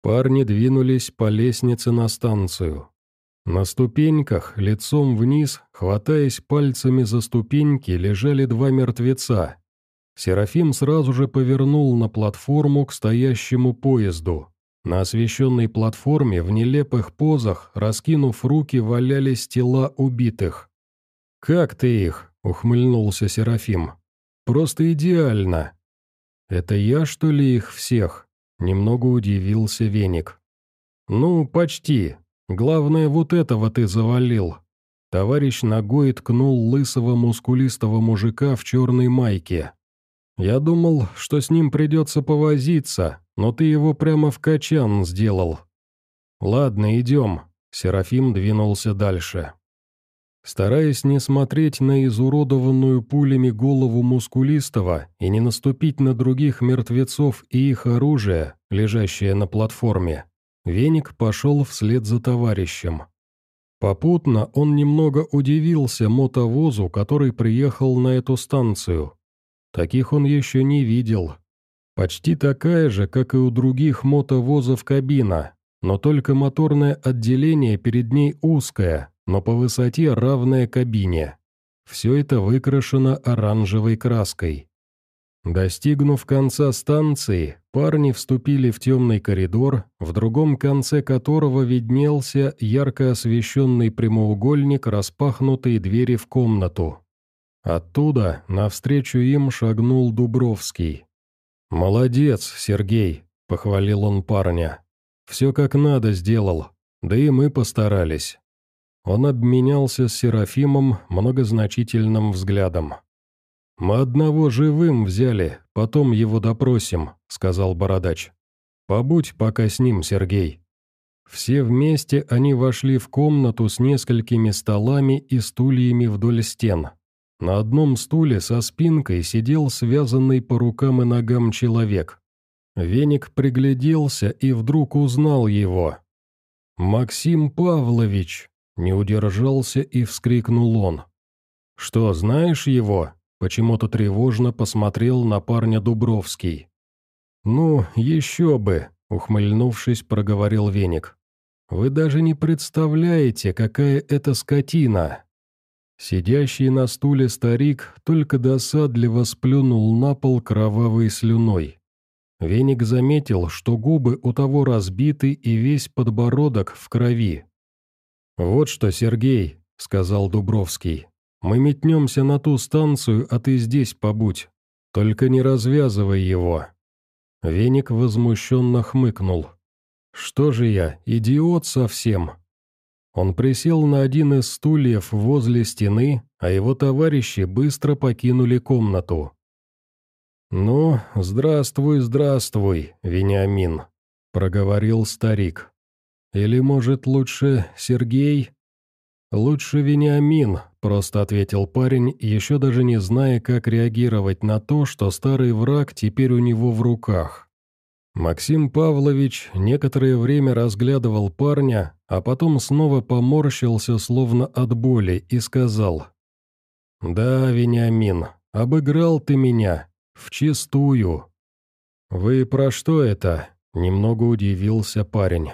Парни двинулись по лестнице на станцию. На ступеньках, лицом вниз, хватаясь пальцами за ступеньки, лежали два мертвеца. Серафим сразу же повернул на платформу к стоящему поезду. На освещенной платформе в нелепых позах, раскинув руки, валялись тела убитых. «Как ты их?» — ухмыльнулся Серафим. «Просто идеально!» «Это я, что ли, их всех?» Немного удивился Веник. «Ну, почти. Главное, вот этого ты завалил». Товарищ ногой ткнул лысого мускулистого мужика в черной майке. «Я думал, что с ним придется повозиться, но ты его прямо в качан сделал». «Ладно, идем». Серафим двинулся дальше. Стараясь не смотреть на изуродованную пулями голову мускулистого и не наступить на других мертвецов и их оружие, лежащее на платформе, Веник пошел вслед за товарищем. Попутно он немного удивился мотовозу, который приехал на эту станцию. Таких он еще не видел. Почти такая же, как и у других мотовозов кабина, но только моторное отделение перед ней узкое, но по высоте равная кабине. Все это выкрашено оранжевой краской. Достигнув конца станции, парни вступили в темный коридор, в другом конце которого виднелся ярко освещенный прямоугольник распахнутой двери в комнату. Оттуда навстречу им шагнул Дубровский. «Молодец, Сергей», — похвалил он парня. «Все как надо сделал, да и мы постарались». Он обменялся с Серафимом многозначительным взглядом. «Мы одного живым взяли, потом его допросим», — сказал Бородач. «Побудь пока с ним, Сергей». Все вместе они вошли в комнату с несколькими столами и стульями вдоль стен. На одном стуле со спинкой сидел связанный по рукам и ногам человек. Веник пригляделся и вдруг узнал его. «Максим Павлович!» Не удержался и вскрикнул он. «Что, знаешь его?» Почему-то тревожно посмотрел на парня Дубровский. «Ну, еще бы», — ухмыльнувшись, проговорил Веник. «Вы даже не представляете, какая это скотина!» Сидящий на стуле старик только досадливо сплюнул на пол кровавой слюной. Веник заметил, что губы у того разбиты и весь подбородок в крови. «Вот что, Сергей», — сказал Дубровский, — «мы метнемся на ту станцию, а ты здесь побудь. Только не развязывай его». Веник возмущенно хмыкнул. «Что же я, идиот совсем?» Он присел на один из стульев возле стены, а его товарищи быстро покинули комнату. «Ну, здравствуй, здравствуй, Вениамин», — проговорил старик. Или, может, лучше Сергей?» «Лучше Вениамин», — просто ответил парень, еще даже не зная, как реагировать на то, что старый враг теперь у него в руках. Максим Павлович некоторое время разглядывал парня, а потом снова поморщился, словно от боли, и сказал. «Да, Вениамин, обыграл ты меня. Вчистую». «Вы про что это?» — немного удивился парень.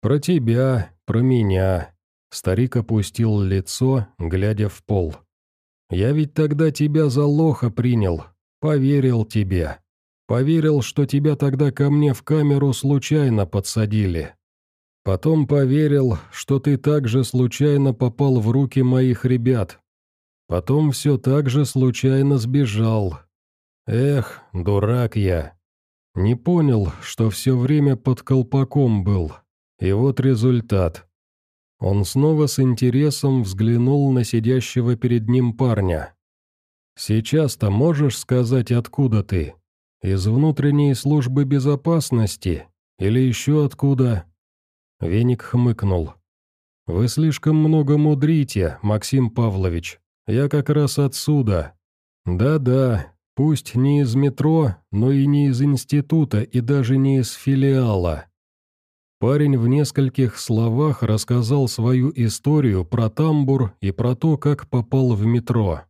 «Про тебя, про меня». Старик опустил лицо, глядя в пол. «Я ведь тогда тебя за лоха принял, поверил тебе. Поверил, что тебя тогда ко мне в камеру случайно подсадили. Потом поверил, что ты также случайно попал в руки моих ребят. Потом все так же случайно сбежал. Эх, дурак я. Не понял, что все время под колпаком был, И вот результат. Он снова с интересом взглянул на сидящего перед ним парня. «Сейчас-то можешь сказать, откуда ты? Из внутренней службы безопасности? Или еще откуда?» Веник хмыкнул. «Вы слишком много мудрите, Максим Павлович. Я как раз отсюда. Да-да, пусть не из метро, но и не из института, и даже не из филиала. Парень в нескольких словах рассказал свою историю про тамбур и про то, как попал в метро.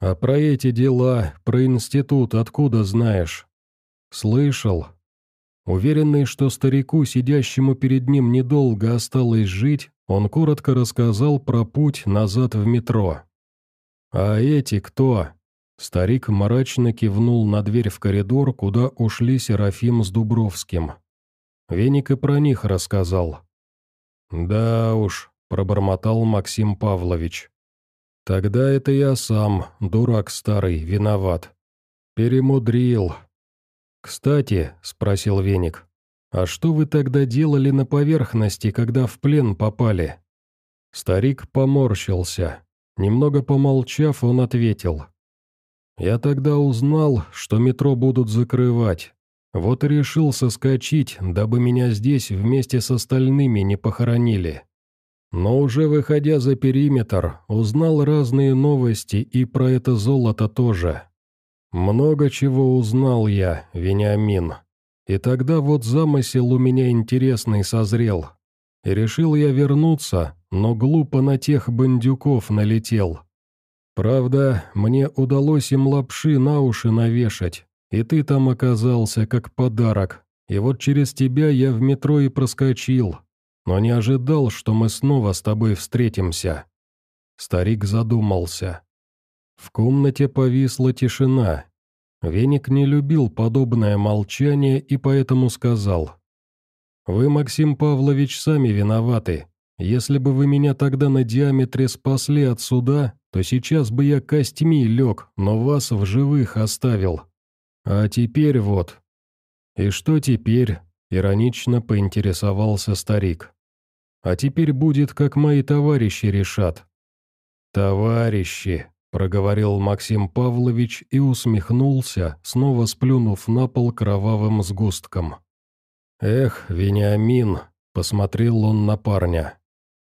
«А про эти дела, про институт откуда знаешь?» «Слышал». Уверенный, что старику, сидящему перед ним, недолго осталось жить, он коротко рассказал про путь назад в метро. «А эти кто?» Старик мрачно кивнул на дверь в коридор, куда ушли Серафим с Дубровским. Веник и про них рассказал. «Да уж», — пробормотал Максим Павлович. «Тогда это я сам, дурак старый, виноват. Перемудрил». «Кстати», — спросил Веник, — «а что вы тогда делали на поверхности, когда в плен попали?» Старик поморщился. Немного помолчав, он ответил. «Я тогда узнал, что метро будут закрывать. Вот и решил соскочить, дабы меня здесь вместе с остальными не похоронили. Но уже выходя за периметр, узнал разные новости и про это золото тоже. Много чего узнал я, Вениамин. И тогда вот замысел у меня интересный созрел. И решил я вернуться, но глупо на тех бандюков налетел. Правда, мне удалось им лапши на уши навешать, и ты там оказался как подарок, и вот через тебя я в метро и проскочил, но не ожидал, что мы снова с тобой встретимся». Старик задумался. В комнате повисла тишина. Веник не любил подобное молчание и поэтому сказал. «Вы, Максим Павлович, сами виноваты. Если бы вы меня тогда на диаметре спасли от суда, то сейчас бы я костьми лег, но вас в живых оставил. А теперь вот. И что теперь? Иронично поинтересовался старик. А теперь будет, как мои товарищи решат. Товарищи, проговорил Максим Павлович и усмехнулся, снова сплюнув на пол кровавым сгустком. «Эх, Вениамин!» — посмотрел он на парня.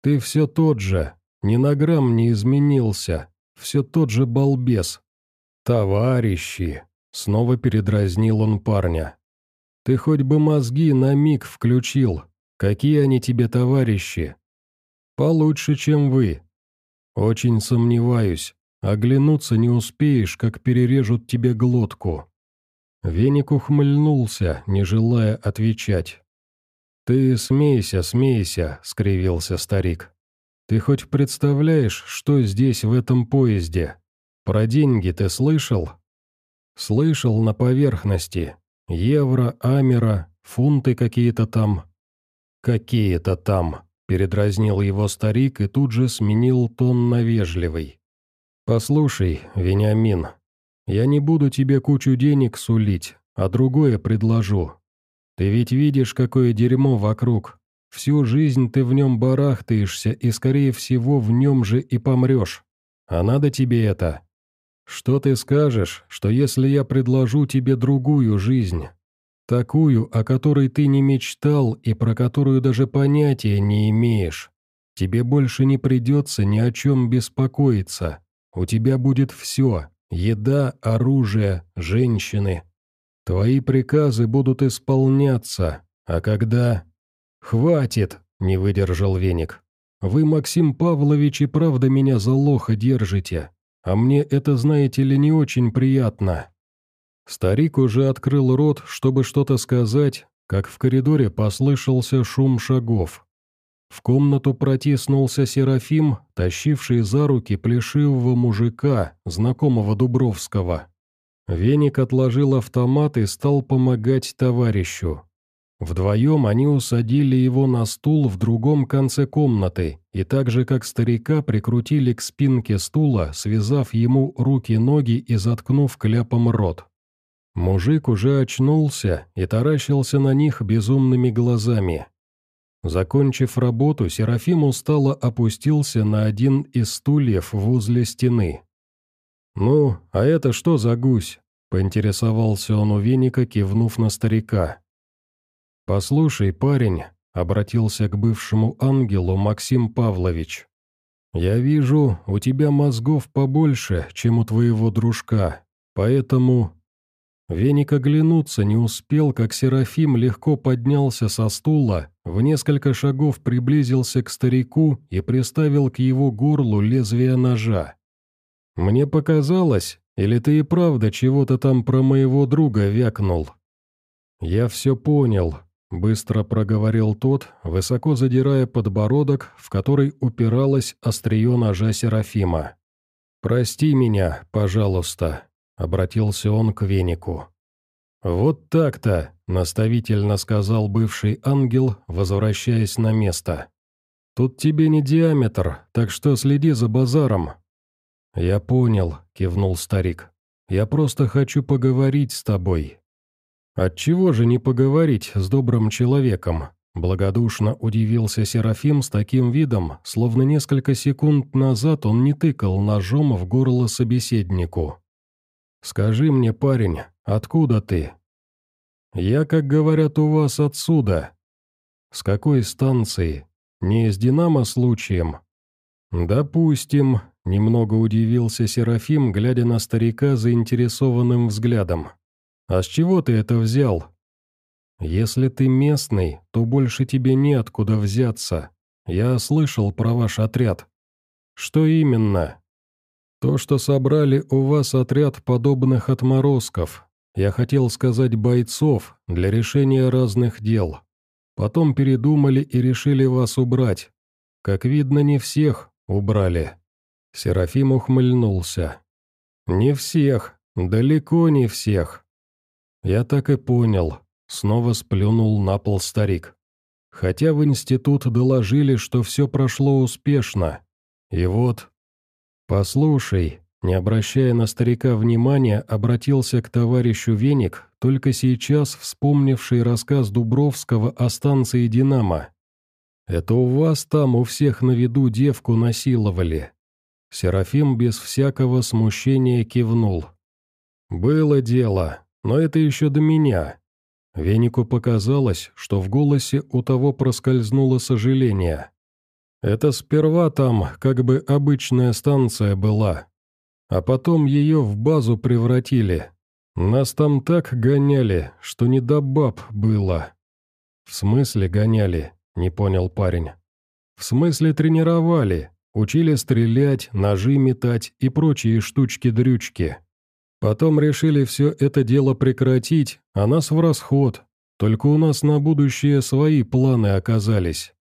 «Ты все тот же, ни на грамм не изменился, все тот же балбес. Товарищи!» Снова передразнил он парня. «Ты хоть бы мозги на миг включил. Какие они тебе товарищи?» «Получше, чем вы». «Очень сомневаюсь. Оглянуться не успеешь, как перережут тебе глотку». Веник ухмыльнулся, не желая отвечать. «Ты смейся, смейся», — скривился старик. «Ты хоть представляешь, что здесь в этом поезде? Про деньги ты слышал?» Слышал на поверхности. Евро, амера, фунты какие-то там. Какие-то там, передразнил его старик и тут же сменил тон на вежливый. «Послушай, Вениамин, я не буду тебе кучу денег сулить, а другое предложу. Ты ведь видишь, какое дерьмо вокруг. Всю жизнь ты в нем барахтаешься и, скорее всего, в нем же и помрешь. А надо тебе это?» «Что ты скажешь, что если я предложу тебе другую жизнь? Такую, о которой ты не мечтал и про которую даже понятия не имеешь. Тебе больше не придется ни о чем беспокоиться. У тебя будет все – еда, оружие, женщины. Твои приказы будут исполняться, а когда...» «Хватит!» – не выдержал веник. «Вы, Максим Павлович, и правда меня за лоха держите. А мне это, знаете ли, не очень приятно». Старик уже открыл рот, чтобы что-то сказать, как в коридоре послышался шум шагов. В комнату протиснулся Серафим, тащивший за руки плешивого мужика, знакомого Дубровского. Веник отложил автомат и стал помогать товарищу. Вдвоем они усадили его на стул в другом конце комнаты и так же, как старика, прикрутили к спинке стула, связав ему руки-ноги и заткнув кляпом рот. Мужик уже очнулся и таращился на них безумными глазами. Закончив работу, Серафим устало опустился на один из стульев возле стены. «Ну, а это что за гусь?» — поинтересовался он у веника, кивнув на старика. «Послушай, парень», — обратился к бывшему ангелу Максим Павлович. «Я вижу, у тебя мозгов побольше, чем у твоего дружка, поэтому Веник оглянуться не успел, как Серафим легко поднялся со стула, в несколько шагов приблизился к старику и приставил к его горлу лезвие ножа. «Мне показалось, или ты и правда чего-то там про моего друга вякнул?» «Я все понял», — быстро проговорил тот, высоко задирая подбородок, в который упиралось острие ножа Серафима. «Прости меня, пожалуйста». — обратился он к венику. «Вот так-то», — наставительно сказал бывший ангел, возвращаясь на место. «Тут тебе не диаметр, так что следи за базаром». «Я понял», — кивнул старик. «Я просто хочу поговорить с тобой». «Отчего же не поговорить с добрым человеком?» Благодушно удивился Серафим с таким видом, словно несколько секунд назад он не тыкал ножом в горло собеседнику. «Скажи мне, парень, откуда ты?» «Я, как говорят у вас, отсюда». «С какой станции? Не из «Динамо» случаем?» «Допустим», — немного удивился Серафим, глядя на старика заинтересованным взглядом. «А с чего ты это взял?» «Если ты местный, то больше тебе неоткуда взяться. Я слышал про ваш отряд». «Что именно?» То, что собрали у вас отряд подобных отморозков, я хотел сказать бойцов, для решения разных дел. Потом передумали и решили вас убрать. Как видно, не всех убрали». Серафим ухмыльнулся. «Не всех, далеко не всех». «Я так и понял», — снова сплюнул на пол старик. «Хотя в институт доложили, что все прошло успешно. И вот, «Послушай», не обращая на старика внимания, обратился к товарищу Веник, только сейчас вспомнивший рассказ Дубровского о станции «Динамо». «Это у вас там у всех на виду девку насиловали». Серафим без всякого смущения кивнул. «Было дело, но это еще до меня». Венику показалось, что в голосе у того проскользнуло сожаление. Это сперва там как бы обычная станция была, а потом ее в базу превратили. Нас там так гоняли, что не до баб было». «В смысле гоняли?» — не понял парень. «В смысле тренировали, учили стрелять, ножи метать и прочие штучки-дрючки. Потом решили все это дело прекратить, а нас в расход, только у нас на будущее свои планы оказались.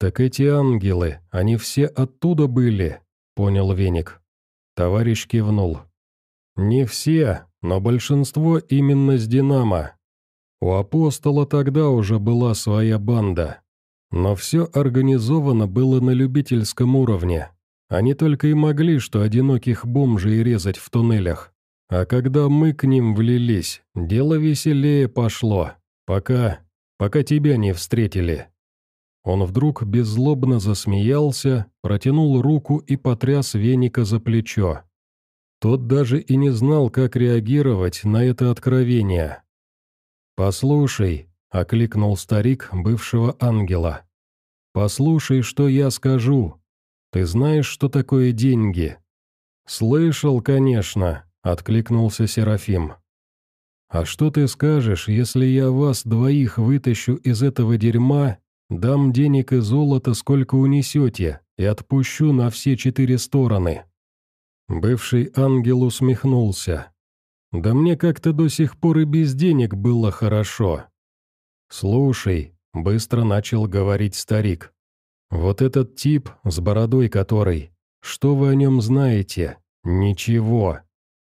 «Так эти ангелы, они все оттуда были», — понял Веник. Товарищ кивнул. «Не все, но большинство именно с «Динамо». У апостола тогда уже была своя банда. Но все организовано было на любительском уровне. Они только и могли, что одиноких бомжей резать в туннелях. А когда мы к ним влились, дело веселее пошло, пока... пока тебя не встретили. Он вдруг беззлобно засмеялся, протянул руку и потряс веника за плечо. Тот даже и не знал, как реагировать на это откровение. «Послушай», — окликнул старик бывшего ангела. «Послушай, что я скажу. Ты знаешь, что такое деньги?» «Слышал, конечно», — откликнулся Серафим. «А что ты скажешь, если я вас двоих вытащу из этого дерьма Дам денег и золота, сколько унесете, и отпущу на все четыре стороны». Бывший ангел усмехнулся. «Да мне как-то до сих пор и без денег было хорошо». «Слушай», — быстро начал говорить старик, «вот этот тип, с бородой который, что вы о нем знаете? Ничего.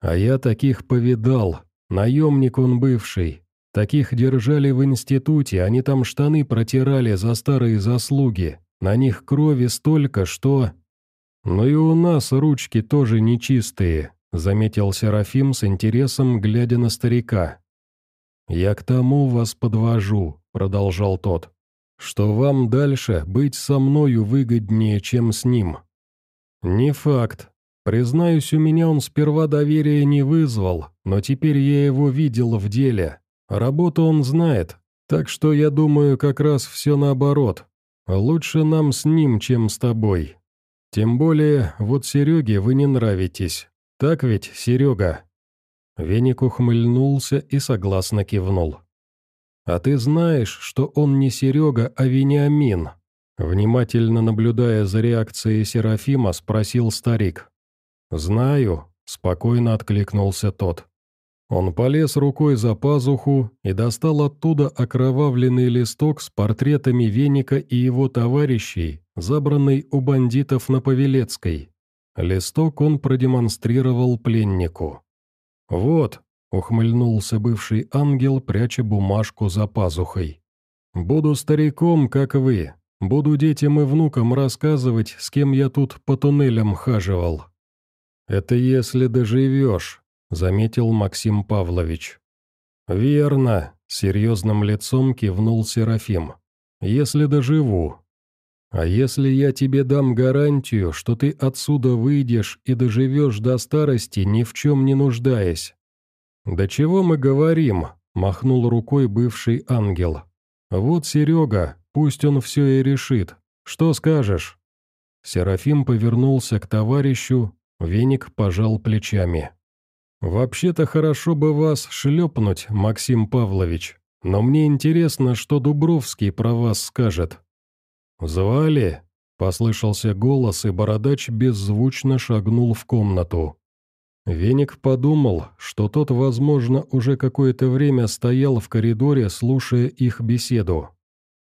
А я таких повидал, наемник он бывший, Таких держали в институте, они там штаны протирали за старые заслуги. На них крови столько, что... «Ну и у нас ручки тоже нечистые», — заметил Серафим с интересом, глядя на старика. «Я к тому вас подвожу», — продолжал тот, что вам дальше быть со мною выгоднее, чем с ним. Не факт. Признаюсь, у меня он сперва доверия не вызвал, но теперь я его видел в деле. Работу он знает, так что я думаю как раз все наоборот. Лучше нам с ним, чем с тобой. Тем более, вот Сереге вы не нравитесь. Так ведь, Серега?» Веник ухмыльнулся и согласно кивнул. «А ты знаешь, что он не Серега, а Вениамин?» Внимательно наблюдая за реакцией Серафима, спросил старик. «Знаю», — спокойно откликнулся тот. Он полез рукой за пазуху и достал оттуда окровавленный листок с портретами Веника и его товарищей, забранный у бандитов на Павелецкой. Листок он продемонстрировал пленнику. «Вот», — ухмыльнулся бывший ангел, пряча бумажку за пазухой. «Буду стариком, как вы. Буду детям и внукам рассказывать, с кем я тут по туннелям хаживал». «Это если доживешь», — заметил Максим Павлович. «Верно», — серьезным лицом кивнул Серафим. «Если доживу. А если я тебе дам гарантию, что ты отсюда выйдешь и доживешь до старости, ни в чем не нуждаясь?» «Да чего мы говорим?» — махнул рукой бывший ангел. «Вот Серега, пусть он все и решит. Что скажешь?» Серафим повернулся к товарищу, веник пожал плечами. «Вообще-то хорошо бы вас шлепнуть, Максим Павлович, но мне интересно, что Дубровский про вас скажет». «Звали?» — послышался голос, и бородач беззвучно шагнул в комнату. Веник подумал, что тот, возможно, уже какое-то время стоял в коридоре, слушая их беседу.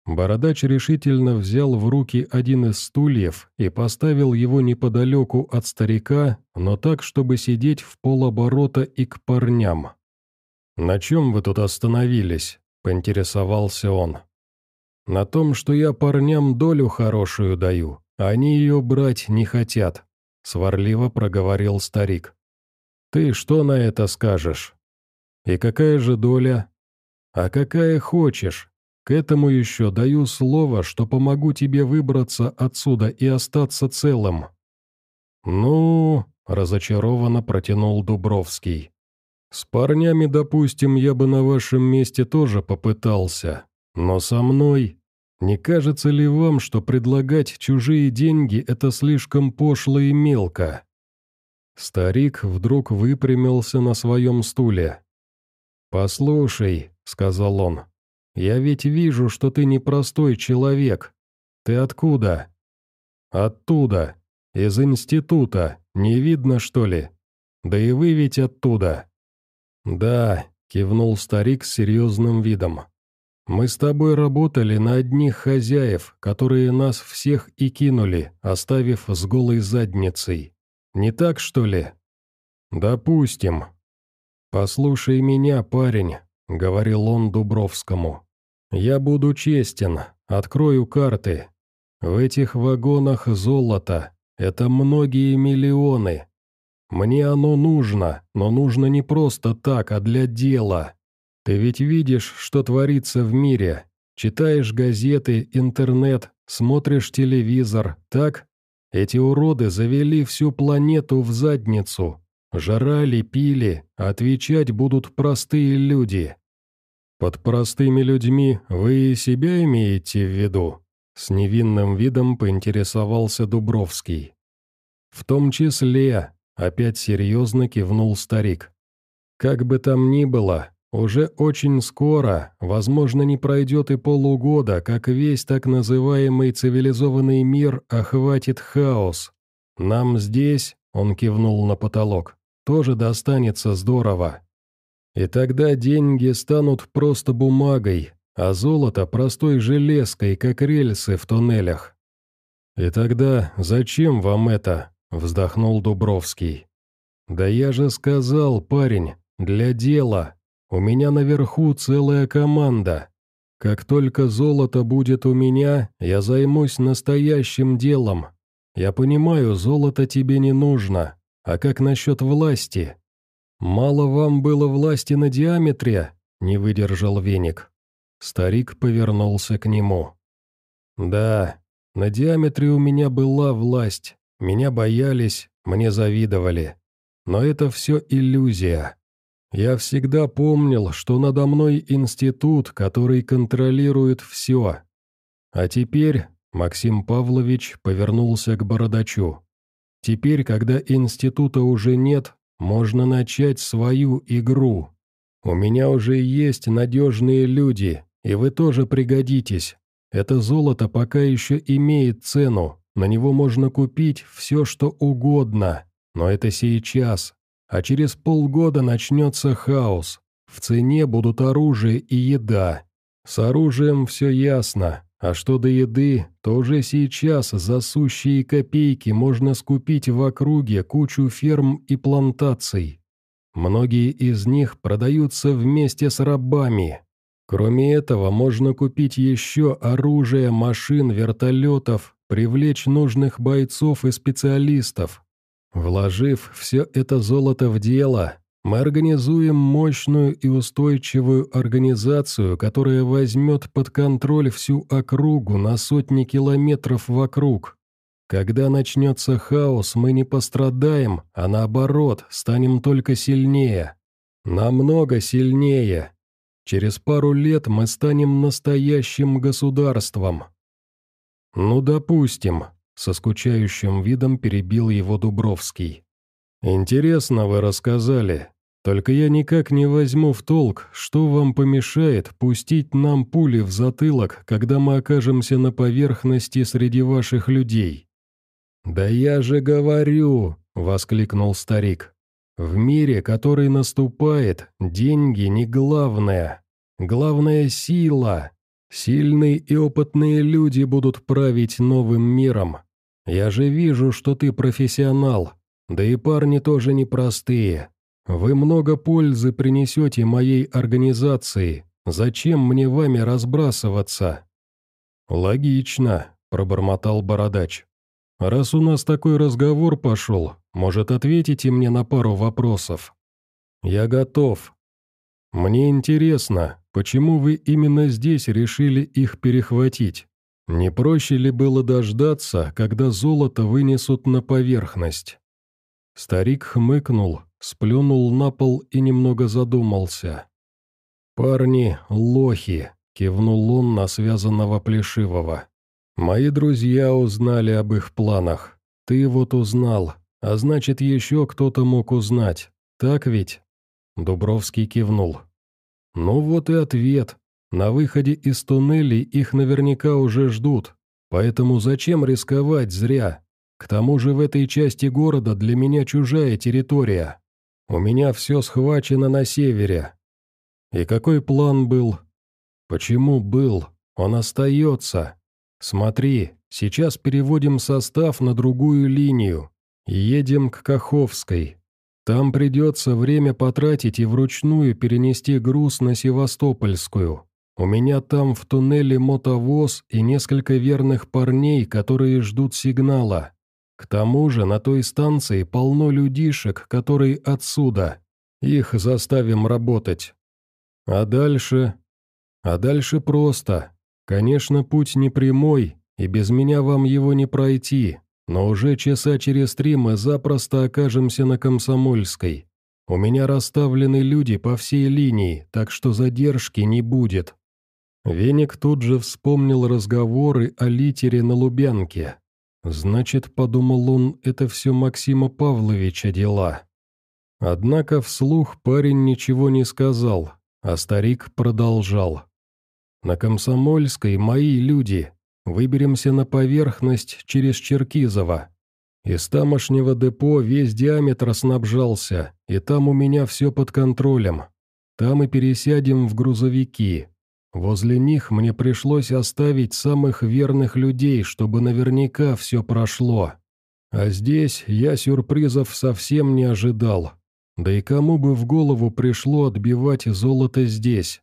Бородач решительно взял в руки один из стульев и поставил его неподалеку от старика, но так, чтобы сидеть в полоборота и к парням. «На чем вы тут остановились?» — поинтересовался он. На том, что я парням долю хорошую даю, а они ее брать не хотят», — сварливо проговорил старик. «Ты что на это скажешь?» «И какая же доля?» «А какая хочешь. К этому еще даю слово, что помогу тебе выбраться отсюда и остаться целым». «Ну...» — разочарованно протянул Дубровский. «С парнями, допустим, я бы на вашем месте тоже попытался, но со мной... Не кажется ли вам, что предлагать чужие деньги – это слишком пошло и мелко?» Старик вдруг выпрямился на своем стуле. «Послушай», — сказал он, — «я ведь вижу, что ты непростой человек. Ты откуда?» «Оттуда. Из института. Не видно, что ли? Да и вы ведь оттуда». «Да», — кивнул старик с серьезным видом. «Мы с тобой работали на одних хозяев, которые нас всех и кинули, оставив с голой задницей. Не так, что ли?» «Допустим». «Послушай меня, парень», — говорил он Дубровскому. «Я буду честен, открою карты. В этих вагонах золото. Это многие миллионы. Мне оно нужно, но нужно не просто так, а для дела. Ты ведь видишь, что творится в мире. Читаешь газеты, интернет, смотришь телевизор, так? Эти уроды завели всю планету в задницу. Жрали, пили, отвечать будут простые люди. Под простыми людьми вы и себя имеете в виду? С невинным видом поинтересовался Дубровский. В том числе, опять серьезно кивнул старик. Как бы там ни было, уже очень скоро, возможно, не пройдет и полугода, как весь так называемый цивилизованный мир охватит хаос. Нам здесь, он кивнул на потолок, тоже достанется здорово. И тогда деньги станут просто бумагой, а золото простой железкой, как рельсы в туннелях. «И тогда зачем вам это?» – вздохнул Дубровский. «Да я же сказал, парень, для дела. У меня наверху целая команда. Как только золото будет у меня, я займусь настоящим делом. Я понимаю, золото тебе не нужно. А как насчет власти? Мало вам было власти на диаметре?» — не выдержал веник. Старик повернулся к нему. Да, на диаметре у меня была власть, меня боялись, мне завидовали. Но это все иллюзия. Я всегда помнил, что надо мной институт, который контролирует все. А теперь Максим Павлович повернулся к бородачу. Теперь, когда института уже нет, можно начать свою игру. У меня уже есть надежные люди, и вы тоже пригодитесь. Это золото пока еще имеет цену, на него можно купить все, что угодно, но это сейчас. А через полгода начнется хаос. В цене будут оружие и еда. С оружием все ясно, а что до еды, то уже сейчас за сущие копейки можно скупить в округе кучу ферм и плантаций. Многие из них продаются вместе с рабами. Кроме этого, можно купить еще оружие, машин, вертолетов, привлечь нужных бойцов и специалистов. Вложив все это золото в дело, мы организуем мощную и устойчивую организацию, которая возьмет под контроль всю округу на сотни километров вокруг. Когда начнется хаос, мы не пострадаем, а наоборот, станем только сильнее. Намного сильнее. Через пару лет мы станем настоящим государством. «Ну, допустим», — со скучающим видом перебил его Дубровский. «Интересно вы рассказали. Только я никак не возьму в толк, что вам помешает пустить нам пули в затылок, когда мы окажемся на поверхности среди ваших людей». «Да я же говорю», — воскликнул старик. «В мире, который наступает, деньги не главное. Главная сила. Сильные и опытные люди будут править новым миром. Я же вижу, что ты профессионал, да и парни тоже непростые. Вы много пользы принесете моей организации. Зачем мне вами разбрасываться?» «Логично», — пробормотал Бородач. «Раз у нас такой разговор пошел, может, ответите мне на пару вопросов?» «Я готов», «Мне интересно, почему вы именно здесь решили их перехватить? Не проще ли было дождаться, когда золото вынесут на поверхность?» Старик хмыкнул, сплюнул на пол и немного задумался. «Парни — лохи», — кивнул он на связанного Плешивого. «Мои друзья узнали об их планах. Ты вот узнал, а значит, еще кто-то мог узнать. Так ведь?» Дубровский кивнул. «Ну вот и ответ. На выходе из туннелей их наверняка уже ждут. Поэтому зачем рисковать зря? К тому же в этой части города для меня чужая территория. У меня все схвачено на севере. И какой план был? Почему был? Он остается. Смотри, сейчас переводим состав на другую линию. Едем к Каховской. Там придется время потратить и вручную перенести груз на Севастопольскую. У меня там в туннеле мотовоз и несколько верных парней, которые ждут сигнала. К тому же на той станции полно людишек, которые отсюда. Их заставим работать. А дальше? А дальше просто. Конечно, путь не прямой, и без меня вам его не пройти. Но уже часа через три мы запросто окажемся на Комсомольской. У меня расставлены люди по всей линии, так что задержки не будет». Веник тут же вспомнил разговоры о литере на Лубянке. «Значит, — подумал он, — это все Максима Павловича дела». Однако вслух парень ничего не сказал, а старик продолжал. «На Комсомольской мои люди, Выберемся на поверхность через Черкизово. Из тамошнего депо весь диаметр снабжался, и там у меня все под контролем. Там и пересядем в грузовики. Возле них мне пришлось оставить самых верных людей, чтобы наверняка все прошло. А здесь я сюрпризов совсем не ожидал. Да и кому бы в голову пришло отбивать золото здесь?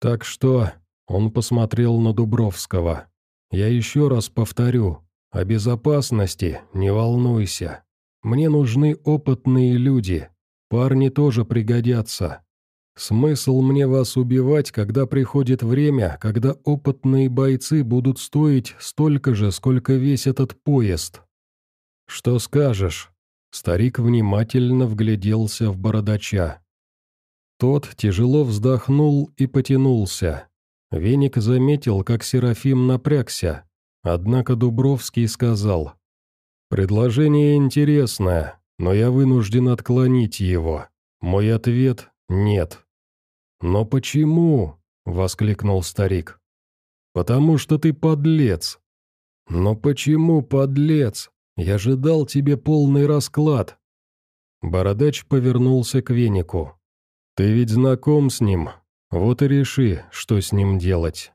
Так что он посмотрел на Дубровского. Я еще раз повторю, о безопасности не волнуйся. Мне нужны опытные люди, парни тоже пригодятся. Смысл мне вас убивать, когда приходит время, когда опытные бойцы будут стоить столько же, сколько весь этот поезд? Что скажешь?» Старик внимательно вгляделся в бородача. Тот тяжело вздохнул и потянулся. Веник заметил, как Серафим напрягся, однако Дубровский сказал, «Предложение интересное, но я вынужден отклонить его. Мой ответ — нет». «Но почему?» — воскликнул старик. «Потому что ты подлец». «Но почему подлец? Я же дал тебе полный расклад». Бородач повернулся к венику. «Ты ведь знаком с ним, вот и реши, что с ним делать».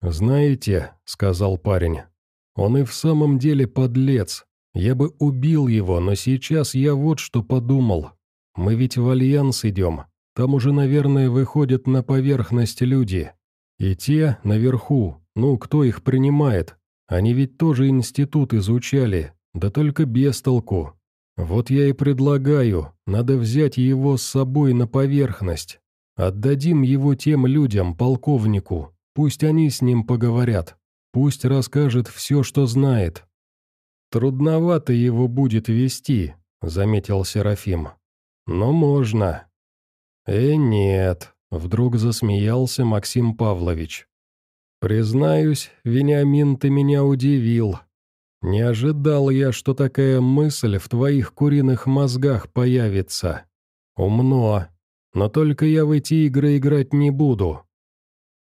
«Знаете», — сказал парень, — «он и в самом деле подлец. Я бы убил его, но сейчас я вот что подумал. Мы ведь в альянс идем, там уже, наверное, выходят на поверхность люди. И те наверху, ну, кто их принимает, они ведь тоже институт изучали, да только без толку. Вот я и предлагаю, надо взять его с собой на поверхность. Отдадим его тем людям, полковнику, пусть они с ним поговорят, пусть расскажет все, что знает». «Трудновато его будет вести», — заметил Серафим. «Но можно». «Э, нет», — вдруг засмеялся Максим Павлович. «Признаюсь, Вениамин, ты меня удивил. Не ожидал я, что такая мысль в твоих куриных мозгах появится. Умно. Но только я в эти игры играть не буду».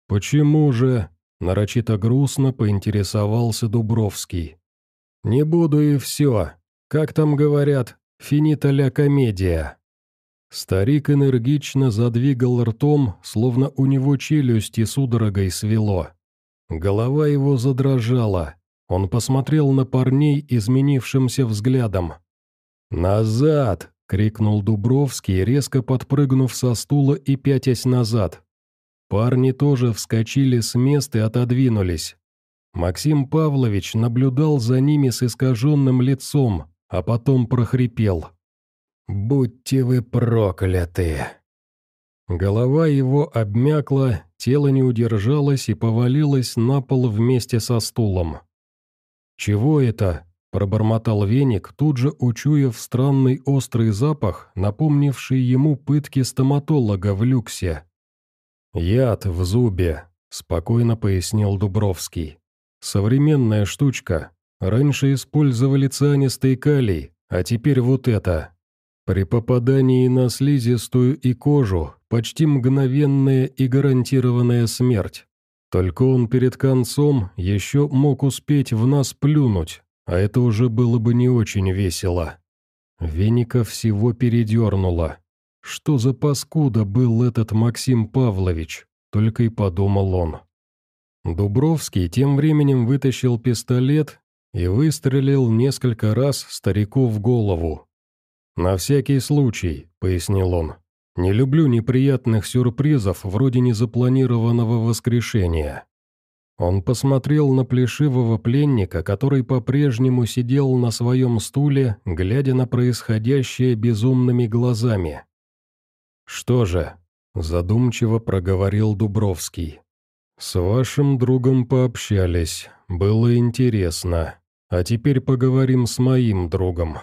«Почему же?» — нарочито грустно поинтересовался Дубровский. «Не буду и все. Как там говорят, финита ля комедия». Старик энергично задвигал ртом, словно у него челюсти судорогой свело. Голова его задрожала. Он посмотрел на парней изменившимся взглядом. «Назад!» — крикнул Дубровский, резко подпрыгнув со стула и пятясь назад. Парни тоже вскочили с места и отодвинулись. Максим Павлович наблюдал за ними с искаженным лицом, а потом прохрипел. «Будьте вы прокляты!» Голова его обмякла, тело не удержалось и повалилось на пол вместе со стулом. «Чего это?» – пробормотал веник, тут же учуяв странный острый запах, напомнивший ему пытки стоматолога в люксе. «Яд в зубе», – спокойно пояснил Дубровский. «Современная штучка. Раньше использовали цианистый калий, а теперь вот это. При попадании на слизистую и кожу почти мгновенная и гарантированная смерть. Только он перед концом еще мог успеть в нас плюнуть, а это уже было бы не очень весело. Веника всего передернуло. Что за паскуда был этот Максим Павлович, только и подумал он. Дубровский тем временем вытащил пистолет и выстрелил несколько раз старику в голову. «На всякий случай», — пояснил он. Не люблю неприятных сюрпризов вроде незапланированного воскрешения». Он посмотрел на плешивого пленника, который по-прежнему сидел на своем стуле, глядя на происходящее безумными глазами. «Что же?» – задумчиво проговорил Дубровский. «С вашим другом пообщались, было интересно. А теперь поговорим с моим другом».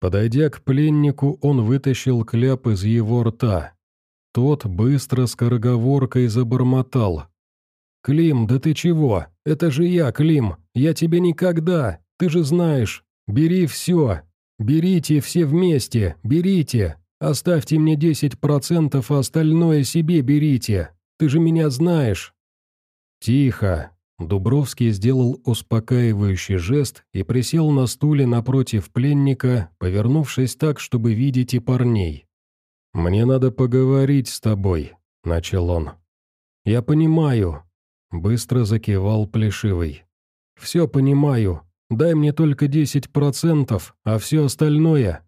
Подойдя к пленнику, он вытащил кляп из его рта. Тот быстро скороговоркой забормотал. «Клим, да ты чего? Это же я, Клим! Я тебе никогда! Ты же знаешь! Бери все! Берите все вместе! Берите! Оставьте мне 10%, а остальное себе берите! Ты же меня знаешь!» «Тихо!» Дубровский сделал успокаивающий жест и присел на стуле напротив пленника, повернувшись так, чтобы видеть и парней. «Мне надо поговорить с тобой», — начал он. «Я понимаю», — быстро закивал Плешивый. «Все понимаю. Дай мне только десять процентов, а все остальное...»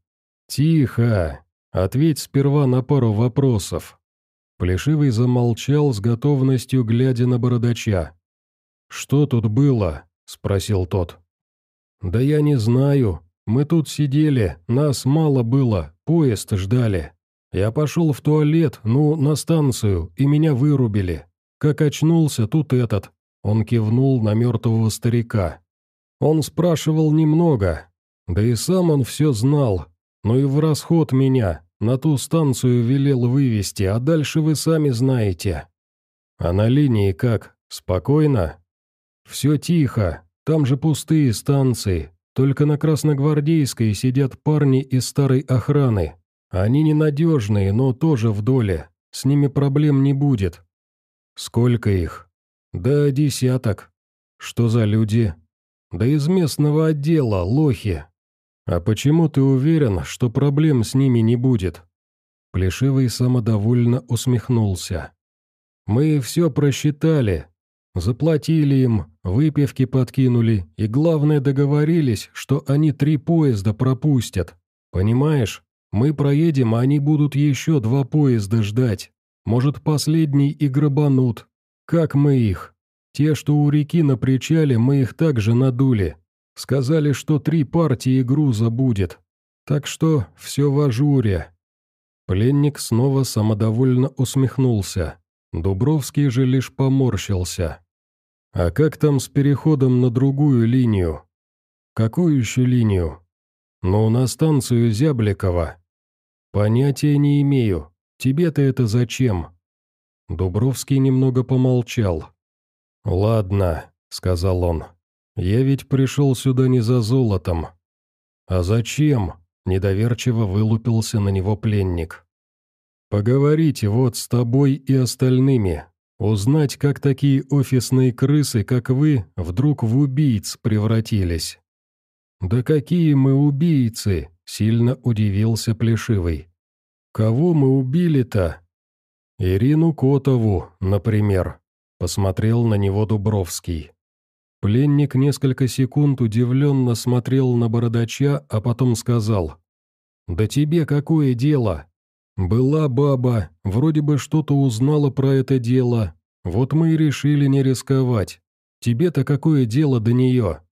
«Тихо! Ответь сперва на пару вопросов». Плешивый замолчал с готовностью, глядя на бородача. «Что тут было?» – спросил тот. «Да я не знаю. Мы тут сидели, нас мало было, поезд ждали. Я пошел в туалет, ну, на станцию, и меня вырубили. Как очнулся, тут этот». Он кивнул на мертвого старика. Он спрашивал немного, да и сам он все знал, но и в расход меня, на ту станцию велел вывести, а дальше вы сами знаете. А на линии как, спокойно? Все тихо, там же пустые станции, только на Красногвардейской сидят парни из старой охраны. Они ненадежные, но тоже в доле, с ними проблем не будет. Сколько их? Да десяток. Что за люди? Да из местного отдела, лохи. А почему ты уверен, что проблем с ними не будет? Плешивый самодовольно усмехнулся. Мы все просчитали. Заплатили им, выпивки подкинули, и главное договорились, что они три поезда пропустят. Понимаешь, мы проедем, а они будут еще два поезда ждать. Может, последний и грабанут. Как мы их? Те, что у реки на причале, мы их также надули. Сказали, что три партии груза будет. Так что все в ажуре». Пленник снова самодовольно усмехнулся. Дубровский же лишь поморщился. «А как там с переходом на другую линию?» «Какую еще линию?» «Ну, на станцию Зябликова». «Понятия не имею. Тебе-то это зачем?» Дубровский немного помолчал. «Ладно», — сказал он. «Я ведь пришел сюда не за золотом». «А зачем?» — недоверчиво вылупился на него пленник. «Поговорите вот с тобой и остальными. Узнать, как такие офисные крысы, как вы, вдруг в убийц превратились». «Да какие мы убийцы!» — сильно удивился Плешивый. «Кого мы убили-то?» «Ирину Котову, например», — посмотрел на него Дубровский. Пленник несколько секунд удивленно смотрел на бородача, а потом сказал. «Да тебе какое дело? Была баба, вроде бы что-то узнала про это дело. Вот мы и решили не рисковать. Тебе-то какое дело до нее?»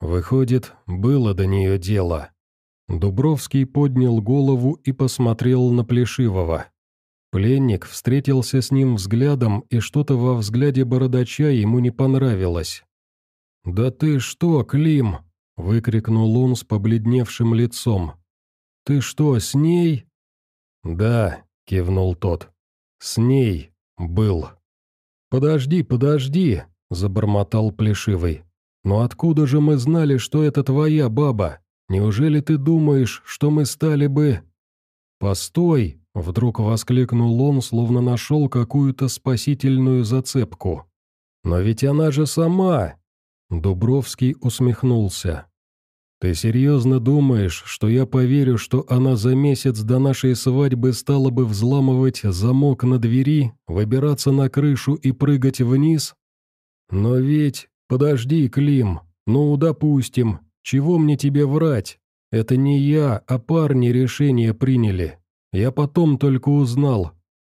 Выходит, было до нее дело. Дубровский поднял голову и посмотрел на Плешивого. Пленник встретился с ним взглядом, и что-то во взгляде бородача ему не понравилось. «Да ты что, Клим?» — выкрикнул он с побледневшим лицом. «Ты что, с ней?» «Да», — кивнул тот. «С ней был». «Подожди, подожди», — забормотал Плешивый. «Но откуда же мы знали, что это твоя баба? Неужели ты думаешь, что мы стали бы...» «Постой!» Вдруг воскликнул он, словно нашел какую-то спасительную зацепку. «Но ведь она же сама!» Дубровский усмехнулся. «Ты серьезно думаешь, что я поверю, что она за месяц до нашей свадьбы стала бы взламывать замок на двери, выбираться на крышу и прыгать вниз? Но ведь... Подожди, Клим, ну, допустим, чего мне тебе врать? Это не я, а парни решение приняли. Я потом только узнал.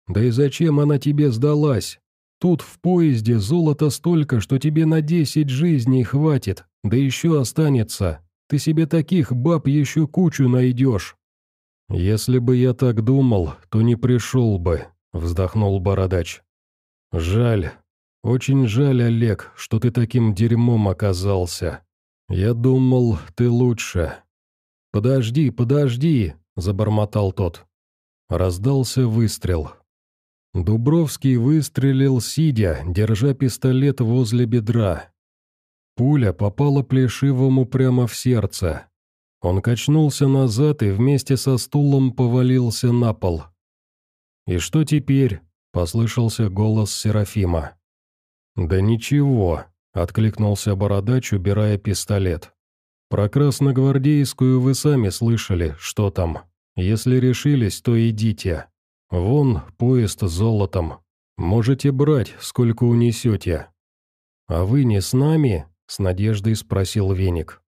Да и зачем она тебе сдалась? Тут в поезде золота столько, что тебе на десять жизней хватит, да еще останется. Ты себе таких баб еще кучу найдешь». «Если бы я так думал, то не пришел бы», — вздохнул Бородач. «Жаль, очень жаль, Олег, что ты таким дерьмом оказался. Я думал, ты лучше». «Подожди, подожди», — забормотал тот. Раздался выстрел. Дубровский выстрелил сидя, держа пистолет возле бедра. Пуля попала Плешивому прямо в сердце. Он качнулся назад и вместе со стулом повалился на пол. «И что теперь?» — послышался голос Серафима. «Да ничего», — откликнулся Бородач, убирая пистолет. «Про Красногвардейскую вы сами слышали, что там». Если решились, то идите. Вон поезд с золотом. Можете брать, сколько унесете». «А вы не с нами?» — с надеждой спросил Веник.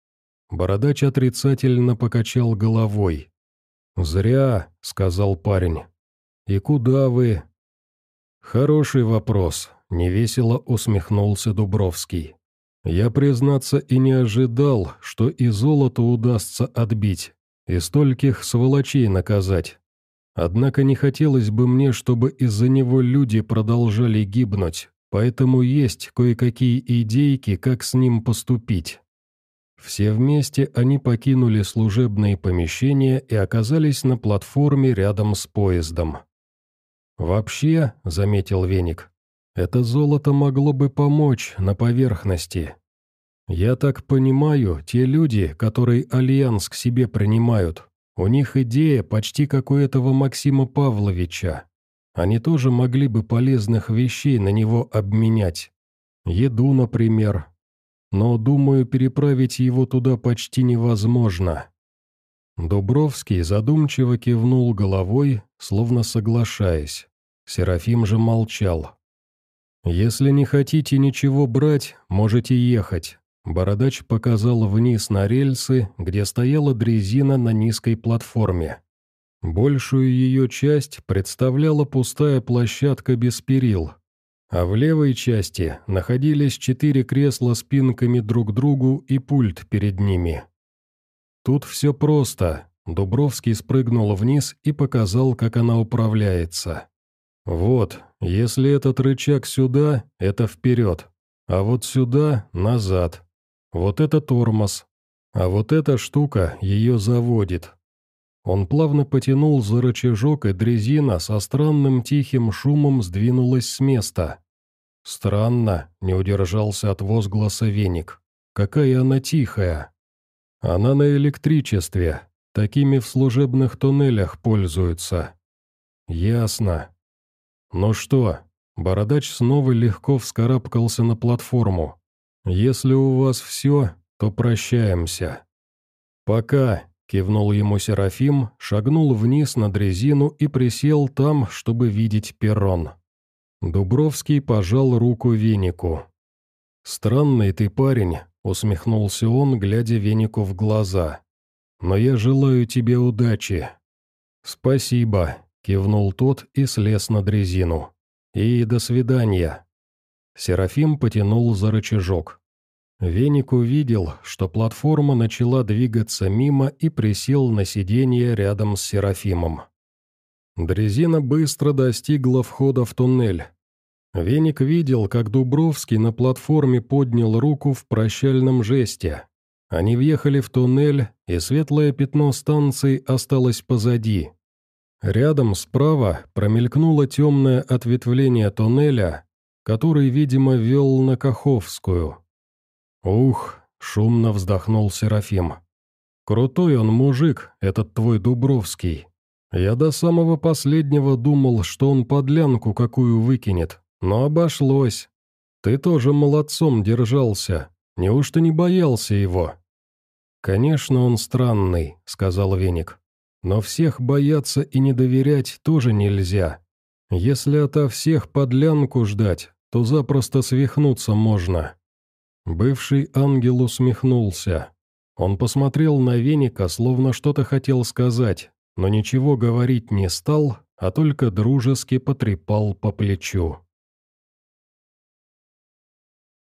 Бородач отрицательно покачал головой. «Зря», — сказал парень. «И куда вы?» «Хороший вопрос», — невесело усмехнулся Дубровский. «Я, признаться, и не ожидал, что и золото удастся отбить и стольких сволочей наказать. Однако не хотелось бы мне, чтобы из-за него люди продолжали гибнуть, поэтому есть кое-какие идейки, как с ним поступить». Все вместе они покинули служебные помещения и оказались на платформе рядом с поездом. «Вообще», — заметил Веник, — «это золото могло бы помочь на поверхности. Я так понимаю, те люди, которые Альянс к себе принимают, у них идея почти как у этого Максима Павловича. Они тоже могли бы полезных вещей на него обменять. Еду, например, но, думаю, переправить его туда почти невозможно». Дубровский задумчиво кивнул головой, словно соглашаясь. Серафим же молчал. «Если не хотите ничего брать, можете ехать». Бородач показал вниз на рельсы, где стояла дрезина на низкой платформе. Большую ее часть представляла пустая площадка без перил, а в левой части находились четыре кресла спинками друг к другу и пульт перед ними. Тут все просто. Дубровский спрыгнул вниз и показал, как она управляется. Вот, если этот рычаг сюда, это вперед, а вот сюда – назад. Вот это тормоз, а вот эта штука ее заводит. Он плавно потянул за рычажок, и дрезина со странным тихим шумом сдвинулась с места. «Странно», — не удержался от возгласа веник. «Какая она тихая!» «Она на электричестве. Такими в служебных туннелях пользуются». «Ясно». «Ну что?» Бородач снова легко вскарабкался на платформу. «Если у вас все, то прощаемся». «Пока», Кивнул ему Серафим, шагнул вниз на дрезину и присел там, чтобы видеть перрон. Дубровский пожал руку Венику. «Странный ты парень», — усмехнулся он, глядя Венику в глаза. «Но я желаю тебе удачи». «Спасибо», — кивнул тот и слез на дрезину. «И до свидания». Серафим потянул за рычажок. Веник увидел, что платформа начала двигаться мимо и присел на сиденье рядом с Серафимом. Дрезина быстро достигла входа в туннель. Веник видел, как Дубровский на платформе поднял руку в прощальном жесте. Они въехали в туннель, и светлое пятно станции осталось позади. Рядом справа промелькнуло темное ответвление туннеля, который, видимо, вел на Каховскую. «Ух!» — шумно вздохнул Серафим. «Крутой он мужик, этот твой Дубровский. Я до самого последнего думал, что он подлянку какую выкинет, но обошлось. Ты тоже молодцом держался. Неужто не боялся его?» «Конечно, он странный», — сказал Веник. «Но всех бояться и не доверять тоже нельзя. Если ото всех подлянку ждать, то запросто свихнуться можно». Бывший ангел усмехнулся. Он посмотрел на веника, словно что-то хотел сказать, но ничего говорить не стал, а только дружески потрепал по плечу.